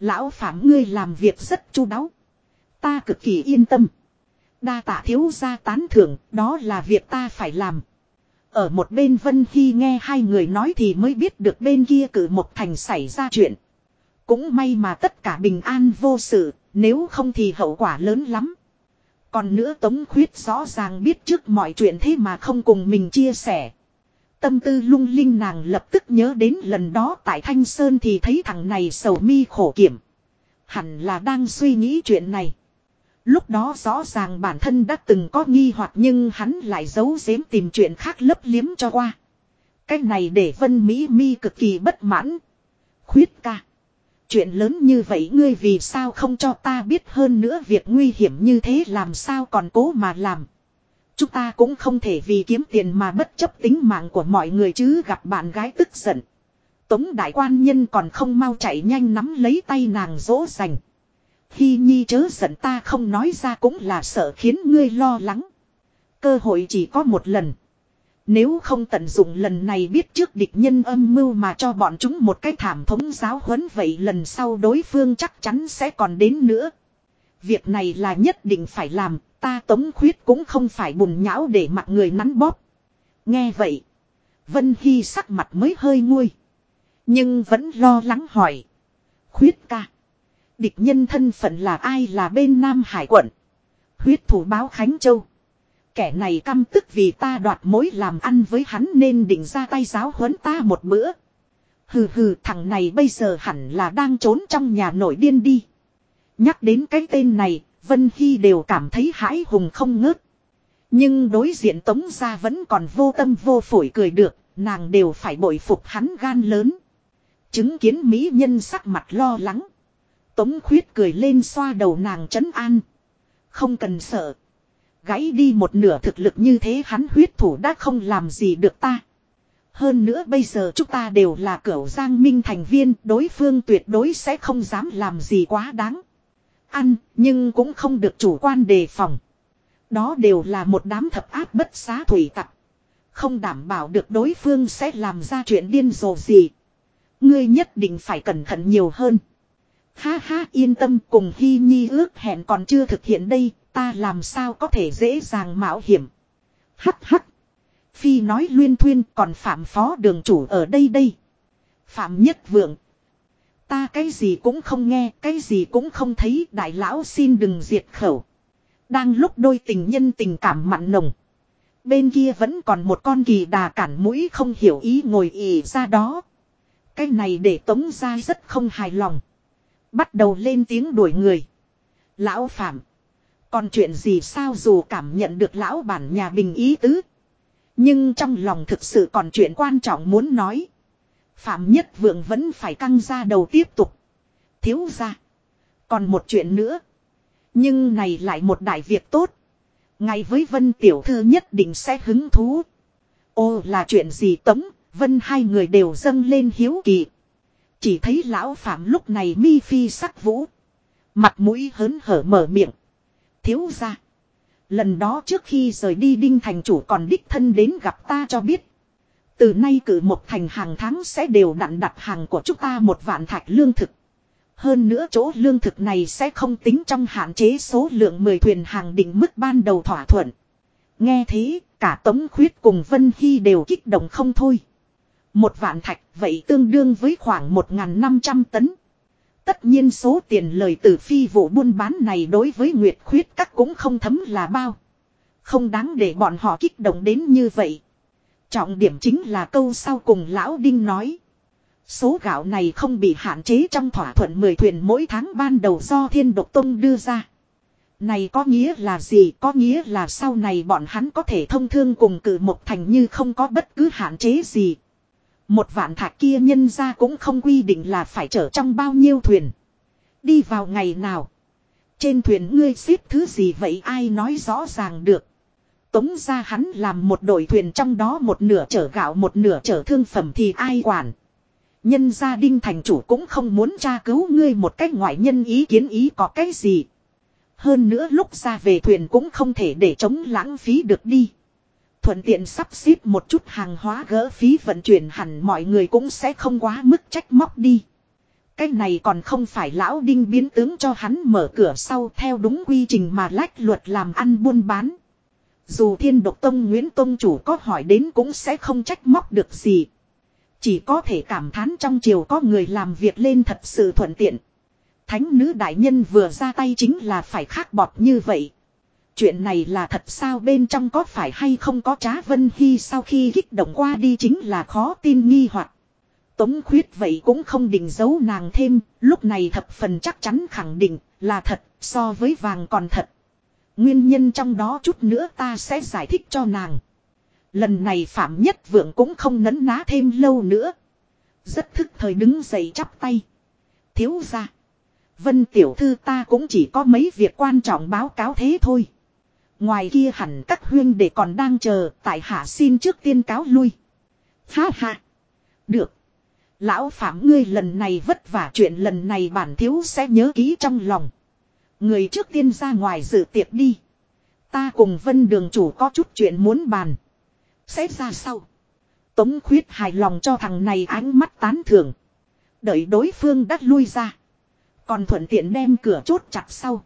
Lão phạm ngươi làm việc rất chu đáo. Ta cực kỳ yên tâm. Đa tạ thiếu gia tán thưởng, đó là việc ta phải làm. Ở một bên Vân Hy nghe hai người nói thì mới biết được bên kia cử một thành xảy ra chuyện. Cũng may mà tất cả bình an vô sự, nếu không thì hậu quả lớn lắm. Còn nữa Tống Khuyết rõ ràng biết trước mọi chuyện thế mà không cùng mình chia sẻ. Tâm tư lung linh nàng lập tức nhớ đến lần đó tại Thanh Sơn thì thấy thằng này sầu mi khổ kiểm. Hẳn là đang suy nghĩ chuyện này. Lúc đó rõ ràng bản thân đã từng có nghi hoặc nhưng hắn lại giấu giếm tìm chuyện khác lấp liếm cho qua. Cái này để Vân Mỹ Mi cực kỳ bất mãn. Khuyết ca. Chuyện lớn như vậy ngươi vì sao không cho ta biết hơn nữa việc nguy hiểm như thế làm sao còn cố mà làm. Chúng ta cũng không thể vì kiếm tiền mà bất chấp tính mạng của mọi người chứ gặp bạn gái tức giận. Tống đại quan nhân còn không mau chạy nhanh nắm lấy tay nàng dỗ dành. Hy nhi chớ giận ta không nói ra cũng là sợ khiến ngươi lo lắng. Cơ hội chỉ có một lần. Nếu không tận dụng lần này biết trước địch nhân âm mưu mà cho bọn chúng một cái thảm thống giáo huấn vậy lần sau đối phương chắc chắn sẽ còn đến nữa. Việc này là nhất định phải làm, ta tống khuyết cũng không phải bùn nhão để mặt người nắn bóp. Nghe vậy, Vân Hy sắc mặt mới hơi nguôi. Nhưng vẫn lo lắng hỏi. Khuyết ca. Địch nhân thân phận là ai là bên Nam Hải quận. Huyết thủ báo Khánh Châu. Kẻ này căm tức vì ta đoạt mối làm ăn với hắn nên định ra tay giáo huấn ta một bữa. Hừ hừ thằng này bây giờ hẳn là đang trốn trong nhà nổi điên đi. Nhắc đến cái tên này, Vân Hy đều cảm thấy hãi hùng không ngớt. Nhưng đối diện Tống gia vẫn còn vô tâm vô phổi cười được, nàng đều phải bội phục hắn gan lớn. Chứng kiến mỹ nhân sắc mặt lo lắng. Tống khuyết cười lên xoa đầu nàng trấn an. Không cần sợ. Gãy đi một nửa thực lực như thế hắn huyết thủ đã không làm gì được ta. Hơn nữa bây giờ chúng ta đều là cửu giang minh thành viên, đối phương tuyệt đối sẽ không dám làm gì quá đáng. Ăn, nhưng cũng không được chủ quan đề phòng. Đó đều là một đám thập áp bất xá thủy tặc. Không đảm bảo được đối phương sẽ làm ra chuyện điên rồ gì. Ngươi nhất định phải cẩn thận nhiều hơn. Ha ha yên tâm cùng Hy Nhi ước hẹn còn chưa thực hiện đây, ta làm sao có thể dễ dàng mạo hiểm. Hắc hắc. Phi nói luyên thuyên còn phạm phó đường chủ ở đây đây. Phạm nhất vượng. Ta cái gì cũng không nghe, cái gì cũng không thấy, đại lão xin đừng diệt khẩu. Đang lúc đôi tình nhân tình cảm mặn nồng. Bên kia vẫn còn một con kỳ đà cản mũi không hiểu ý ngồi ỉ ra đó. Cái này để tống ra rất không hài lòng. Bắt đầu lên tiếng đuổi người. Lão Phạm. Còn chuyện gì sao dù cảm nhận được lão bản nhà bình ý tứ. Nhưng trong lòng thực sự còn chuyện quan trọng muốn nói. Phạm Nhất Vượng vẫn phải căng ra đầu tiếp tục. Thiếu ra. Còn một chuyện nữa. Nhưng này lại một đại việc tốt. Ngày với Vân Tiểu Thư nhất định sẽ hứng thú. Ô là chuyện gì tống, Vân hai người đều dâng lên hiếu kỳ. Chỉ thấy lão Phạm lúc này mi phi sắc vũ. Mặt mũi hớn hở mở miệng. Thiếu ra. Lần đó trước khi rời đi Đinh Thành Chủ còn đích thân đến gặp ta cho biết. Từ nay cử một thành hàng tháng sẽ đều đặn đặt hàng của chúng ta một vạn thạch lương thực. Hơn nữa chỗ lương thực này sẽ không tính trong hạn chế số lượng 10 thuyền hàng định mức ban đầu thỏa thuận. Nghe thế, cả Tống Khuyết cùng Vân Hy đều kích động không thôi. Một vạn thạch vậy tương đương với khoảng 1.500 tấn. Tất nhiên số tiền lời từ phi vụ buôn bán này đối với Nguyệt Khuyết các cũng không thấm là bao. Không đáng để bọn họ kích động đến như vậy. Trọng điểm chính là câu sau cùng Lão Đinh nói. Số gạo này không bị hạn chế trong thỏa thuận 10 thuyền mỗi tháng ban đầu do Thiên Độc Tông đưa ra. Này có nghĩa là gì? Có nghĩa là sau này bọn hắn có thể thông thương cùng cử một thành như không có bất cứ hạn chế gì. Một vạn thạc kia nhân ra cũng không quy định là phải chở trong bao nhiêu thuyền. Đi vào ngày nào. Trên thuyền ngươi xếp thứ gì vậy ai nói rõ ràng được. Tống ra hắn làm một đội thuyền trong đó một nửa chở gạo một nửa chở thương phẩm thì ai quản. Nhân gia đinh thành chủ cũng không muốn tra cứu ngươi một cách ngoại nhân ý kiến ý có cái gì. Hơn nữa lúc ra về thuyền cũng không thể để chống lãng phí được đi. Thuận tiện sắp xếp một chút hàng hóa gỡ phí vận chuyển hẳn mọi người cũng sẽ không quá mức trách móc đi. Cái này còn không phải lão đinh biến tướng cho hắn mở cửa sau theo đúng quy trình mà lách luật làm ăn buôn bán. Dù thiên độc tông Nguyễn Tông chủ có hỏi đến cũng sẽ không trách móc được gì. Chỉ có thể cảm thán trong triều có người làm việc lên thật sự thuận tiện. Thánh nữ đại nhân vừa ra tay chính là phải khác bọt như vậy. Chuyện này là thật sao bên trong có phải hay không có trá vân hy sau khi kích động qua đi chính là khó tin nghi hoặc Tống khuyết vậy cũng không định giấu nàng thêm, lúc này thập phần chắc chắn khẳng định là thật, so với vàng còn thật. Nguyên nhân trong đó chút nữa ta sẽ giải thích cho nàng. Lần này Phạm Nhất Vượng cũng không nấn ná thêm lâu nữa. Rất thức thời đứng dậy chắp tay. Thiếu ra. Vân Tiểu Thư ta cũng chỉ có mấy việc quan trọng báo cáo thế thôi. Ngoài kia hẳn các huyên để còn đang chờ, tại hạ xin trước tiên cáo lui. Ha ha. Được. Lão Phạm ngươi lần này vất vả chuyện lần này bản thiếu sẽ nhớ ký trong lòng. Người trước tiên ra ngoài dự tiệc đi. Ta cùng vân đường chủ có chút chuyện muốn bàn. Sẽ ra sau. Tống khuyết hài lòng cho thằng này ánh mắt tán thưởng. Đợi đối phương đắt lui ra. Còn thuận tiện đem cửa chốt chặt sau.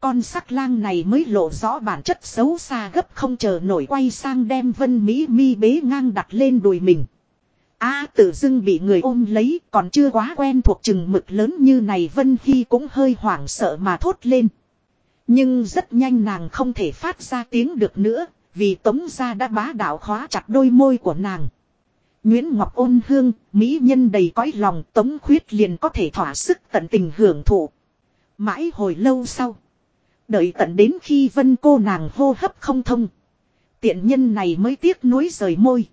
Con sắc lang này mới lộ rõ bản chất xấu xa gấp không chờ nổi quay sang đem vân mỹ mi bế ngang đặt lên đùi mình. A tự dưng bị người ôm lấy còn chưa quá quen thuộc chừng mực lớn như này Vân Hy cũng hơi hoảng sợ mà thốt lên. Nhưng rất nhanh nàng không thể phát ra tiếng được nữa vì tống gia đã bá đạo khóa chặt đôi môi của nàng. Nguyễn Ngọc ôn hương, mỹ nhân đầy cõi lòng tống khuyết liền có thể thỏa sức tận tình hưởng thụ. Mãi hồi lâu sau. Đợi tận đến khi vân cô nàng hô hấp không thông. Tiện nhân này mới tiếc nuối rời môi.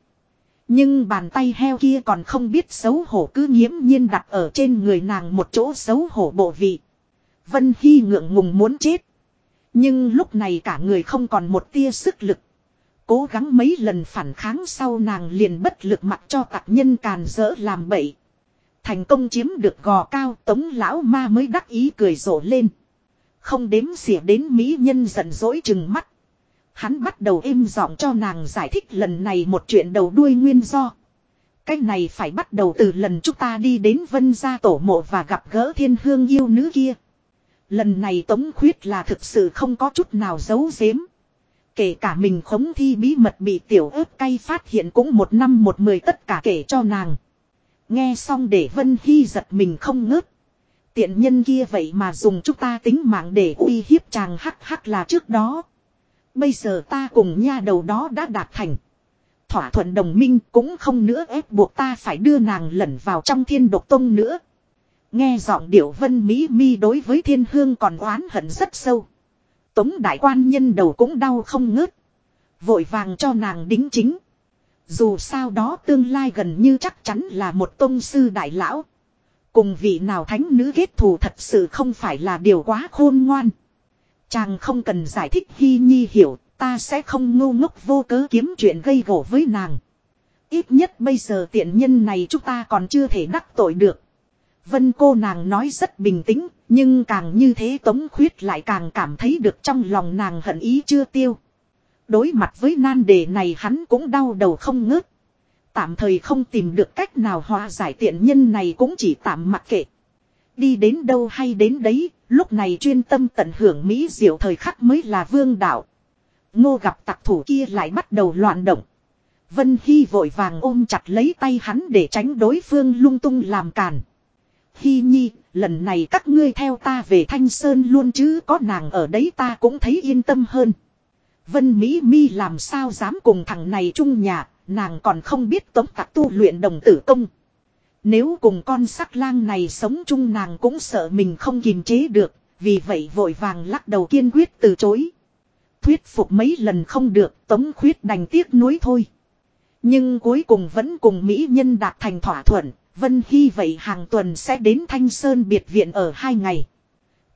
Nhưng bàn tay heo kia còn không biết xấu hổ cứ nghiễm nhiên đặt ở trên người nàng một chỗ xấu hổ bộ vị. Vân Hy ngượng ngùng muốn chết. Nhưng lúc này cả người không còn một tia sức lực. Cố gắng mấy lần phản kháng sau nàng liền bất lực mặc cho tạc nhân càn rỡ làm bậy. Thành công chiếm được gò cao tống lão ma mới đắc ý cười rộ lên. Không đếm xỉa đến mỹ nhân giận dỗi chừng mắt. Hắn bắt đầu êm giọng cho nàng giải thích lần này một chuyện đầu đuôi nguyên do. Cái này phải bắt đầu từ lần chúng ta đi đến vân gia tổ mộ và gặp gỡ thiên hương yêu nữ kia. Lần này tống khuyết là thực sự không có chút nào giấu giếm. Kể cả mình khống thi bí mật bị tiểu ớt cay phát hiện cũng một năm một mười tất cả kể cho nàng. Nghe xong để Vân Hy giật mình không ngớt. Tiện nhân kia vậy mà dùng chúng ta tính mạng để uy hiếp chàng hắc hắc là trước đó. Bây giờ ta cùng nha đầu đó đã đạt thành. Thỏa thuận đồng minh cũng không nữa ép buộc ta phải đưa nàng lẩn vào trong thiên độc tông nữa. Nghe giọng điệu vân mỹ mi đối với thiên hương còn oán hận rất sâu. Tống đại quan nhân đầu cũng đau không ngớt. Vội vàng cho nàng đính chính. Dù sao đó tương lai gần như chắc chắn là một tôn sư đại lão. Cùng vị nào thánh nữ kết thù thật sự không phải là điều quá khôn ngoan. Chàng không cần giải thích Hy Nhi hiểu, ta sẽ không ngu ngốc vô cớ kiếm chuyện gây gổ với nàng. Ít nhất bây giờ tiện nhân này chúng ta còn chưa thể đắc tội được. Vân cô nàng nói rất bình tĩnh, nhưng càng như thế Tống Khuyết lại càng cảm thấy được trong lòng nàng hận ý chưa tiêu. Đối mặt với nan đề này hắn cũng đau đầu không ngớt. Tạm thời không tìm được cách nào hòa giải tiện nhân này cũng chỉ tạm mặc kệ. Đi đến đâu hay đến đấy, lúc này chuyên tâm tận hưởng Mỹ diệu thời khắc mới là vương đạo. Ngô gặp tặc thủ kia lại bắt đầu loạn động. Vân Hy vội vàng ôm chặt lấy tay hắn để tránh đối phương lung tung làm càn. Hy nhi, lần này các ngươi theo ta về Thanh Sơn luôn chứ có nàng ở đấy ta cũng thấy yên tâm hơn. Vân Mỹ Mi làm sao dám cùng thằng này chung nhà, nàng còn không biết tống tặc tu luyện đồng tử công. Nếu cùng con sắc lang này sống chung nàng cũng sợ mình không kiềm chế được, vì vậy vội vàng lắc đầu kiên quyết từ chối. Thuyết phục mấy lần không được, tống khuyết đành tiếc nuối thôi. Nhưng cuối cùng vẫn cùng Mỹ nhân đạt thành thỏa thuận, Vân Hy vậy hàng tuần sẽ đến Thanh Sơn biệt viện ở hai ngày.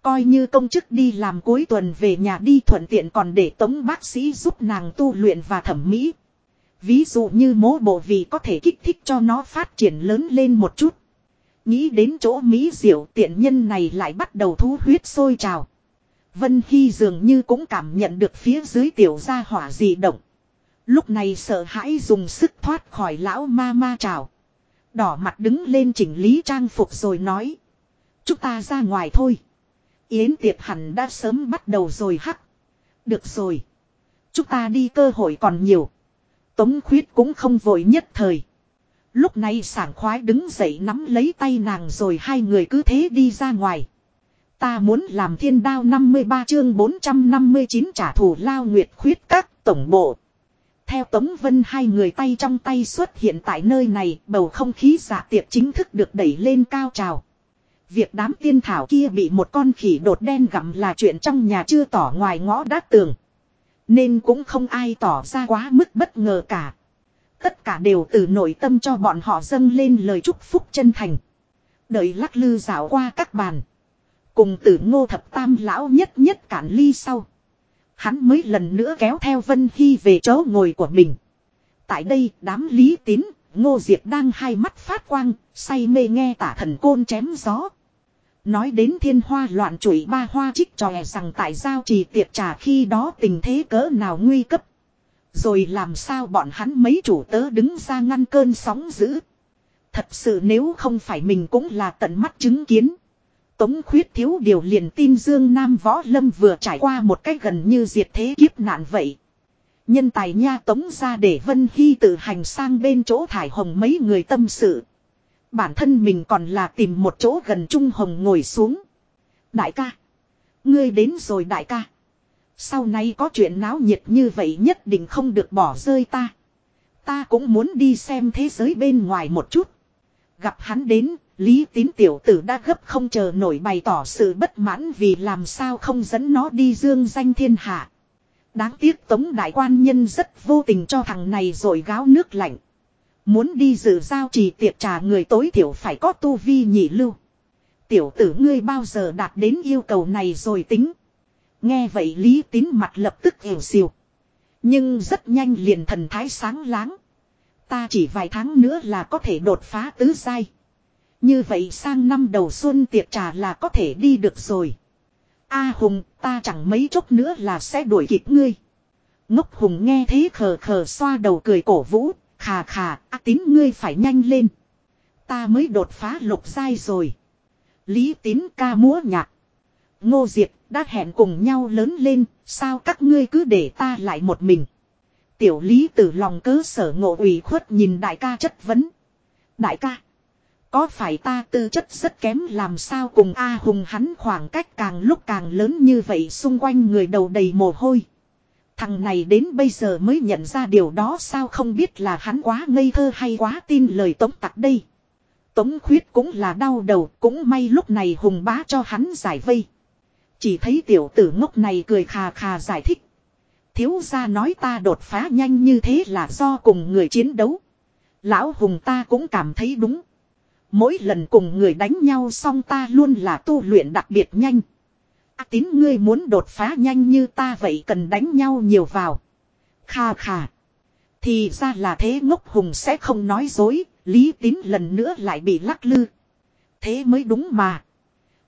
Coi như công chức đi làm cuối tuần về nhà đi thuận tiện còn để tống bác sĩ giúp nàng tu luyện và thẩm mỹ. Ví dụ như mố bộ vì có thể kích thích cho nó phát triển lớn lên một chút. Nghĩ đến chỗ Mỹ diệu tiện nhân này lại bắt đầu thú huyết sôi trào. Vân Hy dường như cũng cảm nhận được phía dưới tiểu gia hỏa dị động. Lúc này sợ hãi dùng sức thoát khỏi lão ma ma trào. Đỏ mặt đứng lên chỉnh lý trang phục rồi nói. Chúng ta ra ngoài thôi. Yến tiệc hẳn đã sớm bắt đầu rồi hắc. Được rồi. Chúng ta đi cơ hội còn nhiều. Tống khuyết cũng không vội nhất thời. Lúc này sảng khoái đứng dậy nắm lấy tay nàng rồi hai người cứ thế đi ra ngoài. Ta muốn làm thiên đao 53 chương 459 trả thù lao nguyệt khuyết các tổng bộ. Theo Tống Vân hai người tay trong tay xuất hiện tại nơi này, bầu không khí dạ tiệc chính thức được đẩy lên cao trào. Việc đám tiên thảo kia bị một con khỉ đột đen gặm là chuyện trong nhà chưa tỏ ngoài ngõ đát tường. Nên cũng không ai tỏ ra quá mức bất ngờ cả. Tất cả đều từ nội tâm cho bọn họ dâng lên lời chúc phúc chân thành. Đợi lắc lư dạo qua các bàn. Cùng tử ngô thập tam lão nhất nhất cản ly sau. Hắn mới lần nữa kéo theo Vân Hy về chỗ ngồi của mình. Tại đây đám lý tín, ngô diệt đang hai mắt phát quang, say mê nghe tả thần côn chém gió. Nói đến thiên hoa loạn chuỗi ba hoa trích tròe rằng tại giao trì tiệc trà khi đó tình thế cỡ nào nguy cấp. Rồi làm sao bọn hắn mấy chủ tớ đứng ra ngăn cơn sóng dữ. Thật sự nếu không phải mình cũng là tận mắt chứng kiến. Tống khuyết thiếu điều liền tin Dương Nam Võ Lâm vừa trải qua một cách gần như diệt thế kiếp nạn vậy. Nhân tài nha tống ra để Vân Hy tự hành sang bên chỗ thải hồng mấy người tâm sự. Bản thân mình còn là tìm một chỗ gần Trung Hồng ngồi xuống. Đại ca. Ngươi đến rồi đại ca. Sau này có chuyện náo nhiệt như vậy nhất định không được bỏ rơi ta. Ta cũng muốn đi xem thế giới bên ngoài một chút. Gặp hắn đến, Lý tín tiểu tử đã gấp không chờ nổi bày tỏ sự bất mãn vì làm sao không dẫn nó đi dương danh thiên hạ. Đáng tiếc tống đại quan nhân rất vô tình cho thằng này rồi gáo nước lạnh. Muốn đi dự giao trì tiệc trà người tối thiểu phải có tu vi nhị lưu. Tiểu tử ngươi bao giờ đạt đến yêu cầu này rồi tính. Nghe vậy lý tín mặt lập tức hiểu xìu. Nhưng rất nhanh liền thần thái sáng láng. Ta chỉ vài tháng nữa là có thể đột phá tứ giai. Như vậy sang năm đầu xuân tiệc trà là có thể đi được rồi. A Hùng, ta chẳng mấy chốc nữa là sẽ đuổi kịp ngươi. Ngốc Hùng nghe thế khờ khờ xoa đầu cười cổ vũ, khà khà, a tín ngươi phải nhanh lên. Ta mới đột phá lục giai rồi. Lý tín ca múa nhạc. Ngô Diệp đã hẹn cùng nhau lớn lên, sao các ngươi cứ để ta lại một mình. Tiểu lý từ lòng cớ sở ngộ ủy khuất nhìn đại ca chất vấn. Đại ca. Có phải ta tư chất rất kém làm sao cùng A Hùng hắn khoảng cách càng lúc càng lớn như vậy xung quanh người đầu đầy mồ hôi. Thằng này đến bây giờ mới nhận ra điều đó sao không biết là hắn quá ngây thơ hay quá tin lời tống tặc đây. Tống khuyết cũng là đau đầu, cũng may lúc này hùng bá cho hắn giải vây. Chỉ thấy tiểu tử ngốc này cười khà khà giải thích. Thiếu gia nói ta đột phá nhanh như thế là do cùng người chiến đấu. Lão Hùng ta cũng cảm thấy đúng. Mỗi lần cùng người đánh nhau xong ta luôn là tu luyện đặc biệt nhanh. À, tín ngươi muốn đột phá nhanh như ta vậy cần đánh nhau nhiều vào. Kha kha. Thì ra là thế ngốc hùng sẽ không nói dối, lý tín lần nữa lại bị lắc lư. Thế mới đúng mà.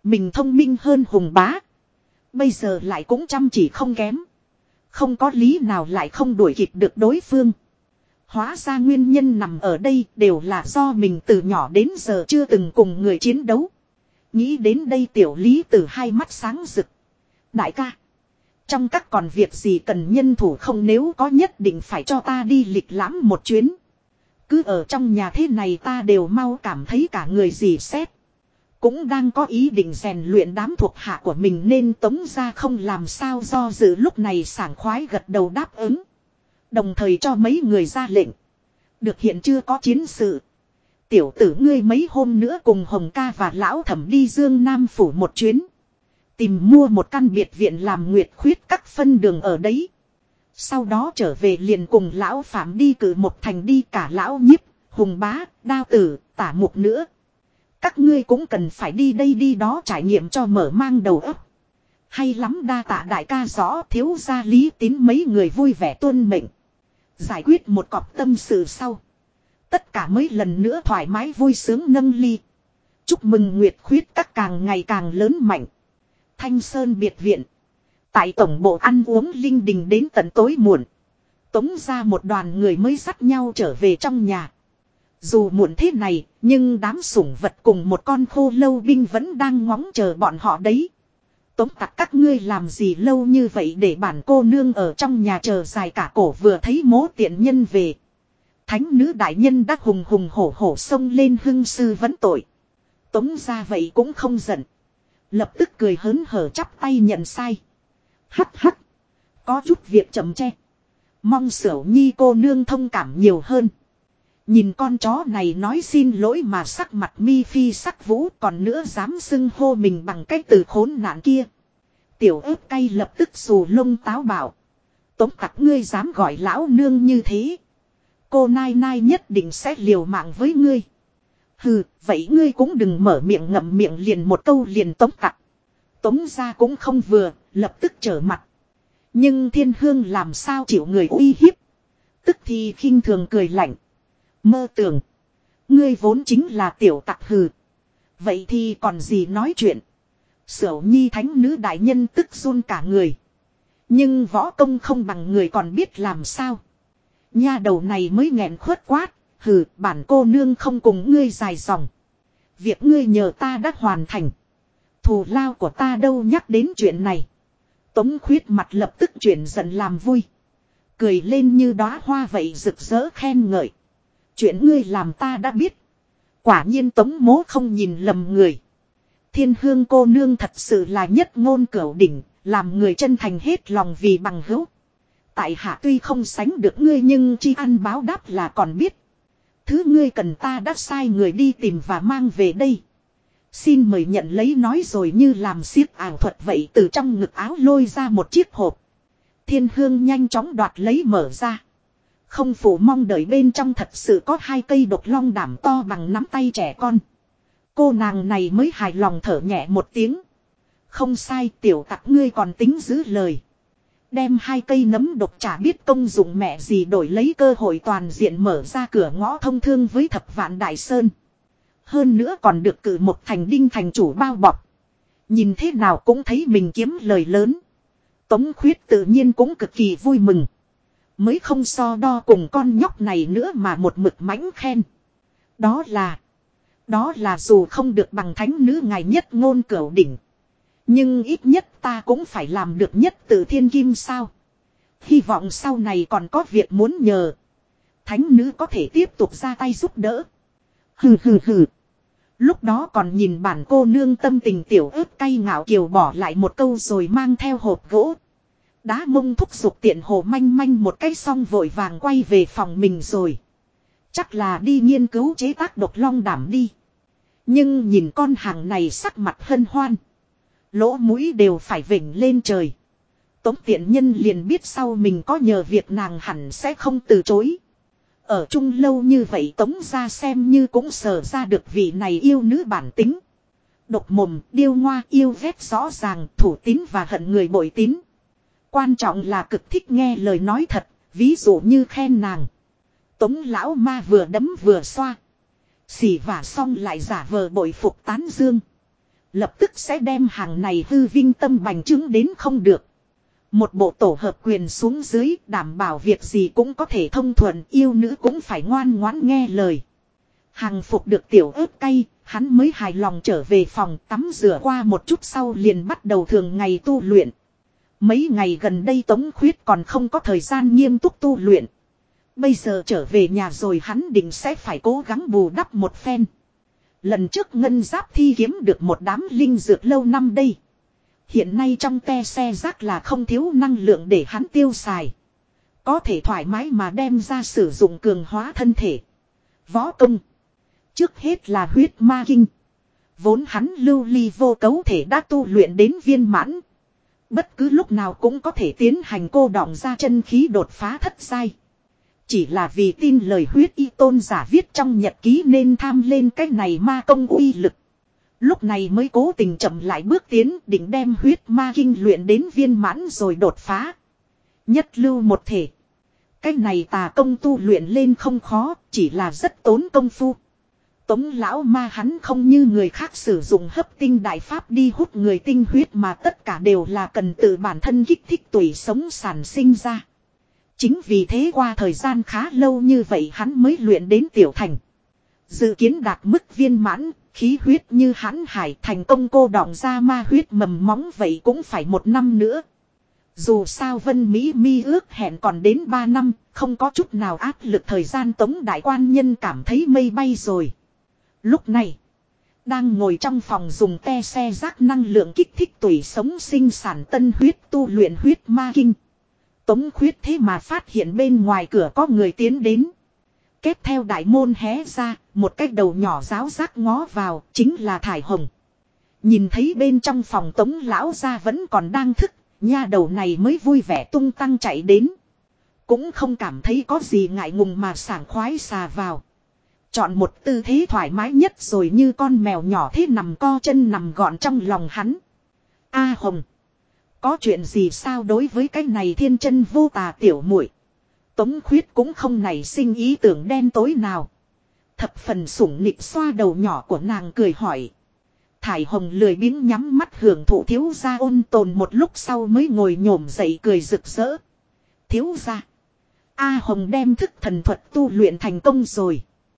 Mình thông minh hơn hùng bá. Bây giờ lại cũng chăm chỉ không kém. Không có lý nào lại không đuổi kịp được đối phương. Hóa ra nguyên nhân nằm ở đây đều là do mình từ nhỏ đến giờ chưa từng cùng người chiến đấu. Nghĩ đến đây tiểu lý từ hai mắt sáng rực. Đại ca. Trong các còn việc gì cần nhân thủ không nếu có nhất định phải cho ta đi lịch lãm một chuyến. Cứ ở trong nhà thế này ta đều mau cảm thấy cả người gì xét. Cũng đang có ý định rèn luyện đám thuộc hạ của mình nên tống ra không làm sao do dự lúc này sảng khoái gật đầu đáp ứng. Đồng thời cho mấy người ra lệnh. Được hiện chưa có chiến sự. Tiểu tử ngươi mấy hôm nữa cùng Hồng ca và lão thẩm đi Dương Nam phủ một chuyến. Tìm mua một căn biệt viện làm nguyệt khuyết các phân đường ở đấy. Sau đó trở về liền cùng lão phạm đi cử một thành đi cả lão nhiếp, hùng bá, đao tử, tả mục nữa. Các ngươi cũng cần phải đi đây đi đó trải nghiệm cho mở mang đầu óc. Hay lắm đa tạ đại ca rõ thiếu gia lý tín mấy người vui vẻ tuân mệnh. Giải quyết một cọp tâm sự sau. Tất cả mấy lần nữa thoải mái vui sướng nâng ly. Chúc mừng Nguyệt khuyết các càng ngày càng lớn mạnh. Thanh Sơn biệt viện. Tại tổng bộ ăn uống linh đình đến tận tối muộn. Tống ra một đoàn người mới dắt nhau trở về trong nhà. Dù muộn thế này, nhưng đám sủng vật cùng một con khô lâu binh vẫn đang ngóng chờ bọn họ đấy. Tống tặc các ngươi làm gì lâu như vậy để bản cô nương ở trong nhà chờ dài cả cổ vừa thấy mố tiện nhân về. Thánh nữ đại nhân đã hùng hùng hổ hổ xông lên hưng sư vấn tội. Tống ra vậy cũng không giận. Lập tức cười hớn hở chắp tay nhận sai. hắt hắt Có chút việc chậm che. Mong sửu nhi cô nương thông cảm nhiều hơn. Nhìn con chó này nói xin lỗi mà sắc mặt mi phi sắc vũ còn nữa dám xưng hô mình bằng cách từ khốn nạn kia. Tiểu ớt cay lập tức xù lông táo bảo. Tống tặc ngươi dám gọi lão nương như thế. Cô nai nai nhất định sẽ liều mạng với ngươi. Hừ, vậy ngươi cũng đừng mở miệng ngậm miệng liền một câu liền tống tặc. Tống ra cũng không vừa, lập tức trở mặt. Nhưng thiên hương làm sao chịu người uy hiếp. Tức thì khinh thường cười lạnh. Mơ tưởng. Ngươi vốn chính là tiểu tặc hừ. Vậy thì còn gì nói chuyện. Sở nhi thánh nữ đại nhân tức run cả người. Nhưng võ công không bằng người còn biết làm sao. Nha đầu này mới nghẹn khuất quát. Hừ, bản cô nương không cùng ngươi dài dòng. Việc ngươi nhờ ta đã hoàn thành. Thù lao của ta đâu nhắc đến chuyện này. Tống khuyết mặt lập tức chuyển giận làm vui. Cười lên như đóa hoa vậy rực rỡ khen ngợi. Chuyện ngươi làm ta đã biết. Quả nhiên tống mố không nhìn lầm người. Thiên hương cô nương thật sự là nhất ngôn cửu đỉnh, làm người chân thành hết lòng vì bằng hữu. Tại hạ tuy không sánh được ngươi nhưng chi ăn báo đáp là còn biết. Thứ ngươi cần ta đã sai người đi tìm và mang về đây. Xin mời nhận lấy nói rồi như làm xiết ảo thuật vậy từ trong ngực áo lôi ra một chiếc hộp. Thiên hương nhanh chóng đoạt lấy mở ra. Không phủ mong đợi bên trong thật sự có hai cây độc long đảm to bằng nắm tay trẻ con. Cô nàng này mới hài lòng thở nhẹ một tiếng. Không sai, tiểu tặc ngươi còn tính giữ lời. Đem hai cây nấm độc chả biết công dụng mẹ gì đổi lấy cơ hội toàn diện mở ra cửa ngõ thông thương với thập vạn đại sơn. Hơn nữa còn được cử một thành đinh thành chủ bao bọc. Nhìn thế nào cũng thấy mình kiếm lời lớn. Tống khuyết tự nhiên cũng cực kỳ vui mừng. Mới không so đo cùng con nhóc này nữa mà một mực mãnh khen. Đó là. Đó là dù không được bằng thánh nữ ngài nhất ngôn cửu đỉnh. Nhưng ít nhất ta cũng phải làm được nhất từ thiên kim sao. Hy vọng sau này còn có việc muốn nhờ. Thánh nữ có thể tiếp tục ra tay giúp đỡ. Hừ hừ hừ. Lúc đó còn nhìn bản cô nương tâm tình tiểu ớt cay ngạo kiều bỏ lại một câu rồi mang theo hộp gỗ. Đá mông thúc giục tiện hồ manh manh một cái xong vội vàng quay về phòng mình rồi. Chắc là đi nghiên cứu chế tác độc long đảm đi. Nhưng nhìn con hàng này sắc mặt hân hoan. Lỗ mũi đều phải vỉnh lên trời. Tống tiện nhân liền biết sau mình có nhờ việc nàng hẳn sẽ không từ chối. Ở chung lâu như vậy tống ra xem như cũng sờ ra được vị này yêu nữ bản tính. Độc mồm, điêu ngoa, yêu ghét rõ ràng, thủ tín và hận người bội tín. Quan trọng là cực thích nghe lời nói thật, ví dụ như khen nàng. Tống lão ma vừa đấm vừa xoa. Xỉ vả xong lại giả vờ bội phục tán dương. Lập tức sẽ đem hàng này hư vinh tâm bành trướng đến không được. Một bộ tổ hợp quyền xuống dưới đảm bảo việc gì cũng có thể thông thuận yêu nữ cũng phải ngoan ngoãn nghe lời. Hàng phục được tiểu ớt cay, hắn mới hài lòng trở về phòng tắm rửa qua một chút sau liền bắt đầu thường ngày tu luyện. Mấy ngày gần đây Tống Khuyết còn không có thời gian nghiêm túc tu luyện. Bây giờ trở về nhà rồi hắn định sẽ phải cố gắng bù đắp một phen. Lần trước ngân giáp thi kiếm được một đám linh dược lâu năm đây. Hiện nay trong te xe rác là không thiếu năng lượng để hắn tiêu xài. Có thể thoải mái mà đem ra sử dụng cường hóa thân thể. Võ công. Trước hết là huyết ma kinh. Vốn hắn lưu ly vô cấu thể đã tu luyện đến viên mãn. Bất cứ lúc nào cũng có thể tiến hành cô đọng ra chân khí đột phá thất sai. Chỉ là vì tin lời huyết y tôn giả viết trong nhật ký nên tham lên cái này ma công uy lực. Lúc này mới cố tình chậm lại bước tiến định đem huyết ma kinh luyện đến viên mãn rồi đột phá. Nhất lưu một thể. Cái này tà công tu luyện lên không khó, chỉ là rất tốn công phu. Tống lão ma hắn không như người khác sử dụng hấp tinh đại pháp đi hút người tinh huyết mà tất cả đều là cần tự bản thân kích thích tuổi sống sản sinh ra. Chính vì thế qua thời gian khá lâu như vậy hắn mới luyện đến tiểu thành. Dự kiến đạt mức viên mãn, khí huyết như hắn hải thành công cô đọng ra ma huyết mầm móng vậy cũng phải một năm nữa. Dù sao Vân Mỹ mi ước hẹn còn đến ba năm, không có chút nào áp lực thời gian tống đại quan nhân cảm thấy mây bay rồi. Lúc này, đang ngồi trong phòng dùng te xe rác năng lượng kích thích tủy sống sinh sản tân huyết tu luyện huyết ma kinh. Tống khuyết thế mà phát hiện bên ngoài cửa có người tiến đến. Kết theo đại môn hé ra, một cái đầu nhỏ giáo giác ngó vào, chính là Thải Hồng. Nhìn thấy bên trong phòng tống lão ra vẫn còn đang thức, nha đầu này mới vui vẻ tung tăng chạy đến. Cũng không cảm thấy có gì ngại ngùng mà sảng khoái xà vào. Chọn một tư thế thoải mái nhất rồi như con mèo nhỏ thế nằm co chân nằm gọn trong lòng hắn. A Hồng. Có chuyện gì sao đối với cái này thiên chân vô tà tiểu muội Tống khuyết cũng không nảy sinh ý tưởng đen tối nào. Thập phần sủng nịnh xoa đầu nhỏ của nàng cười hỏi. Thải hồng lười biếng nhắm mắt hưởng thụ thiếu gia ôn tồn một lúc sau mới ngồi nhổm dậy cười rực rỡ. Thiếu gia. A hồng đem thức thần thuật tu luyện thành công rồi.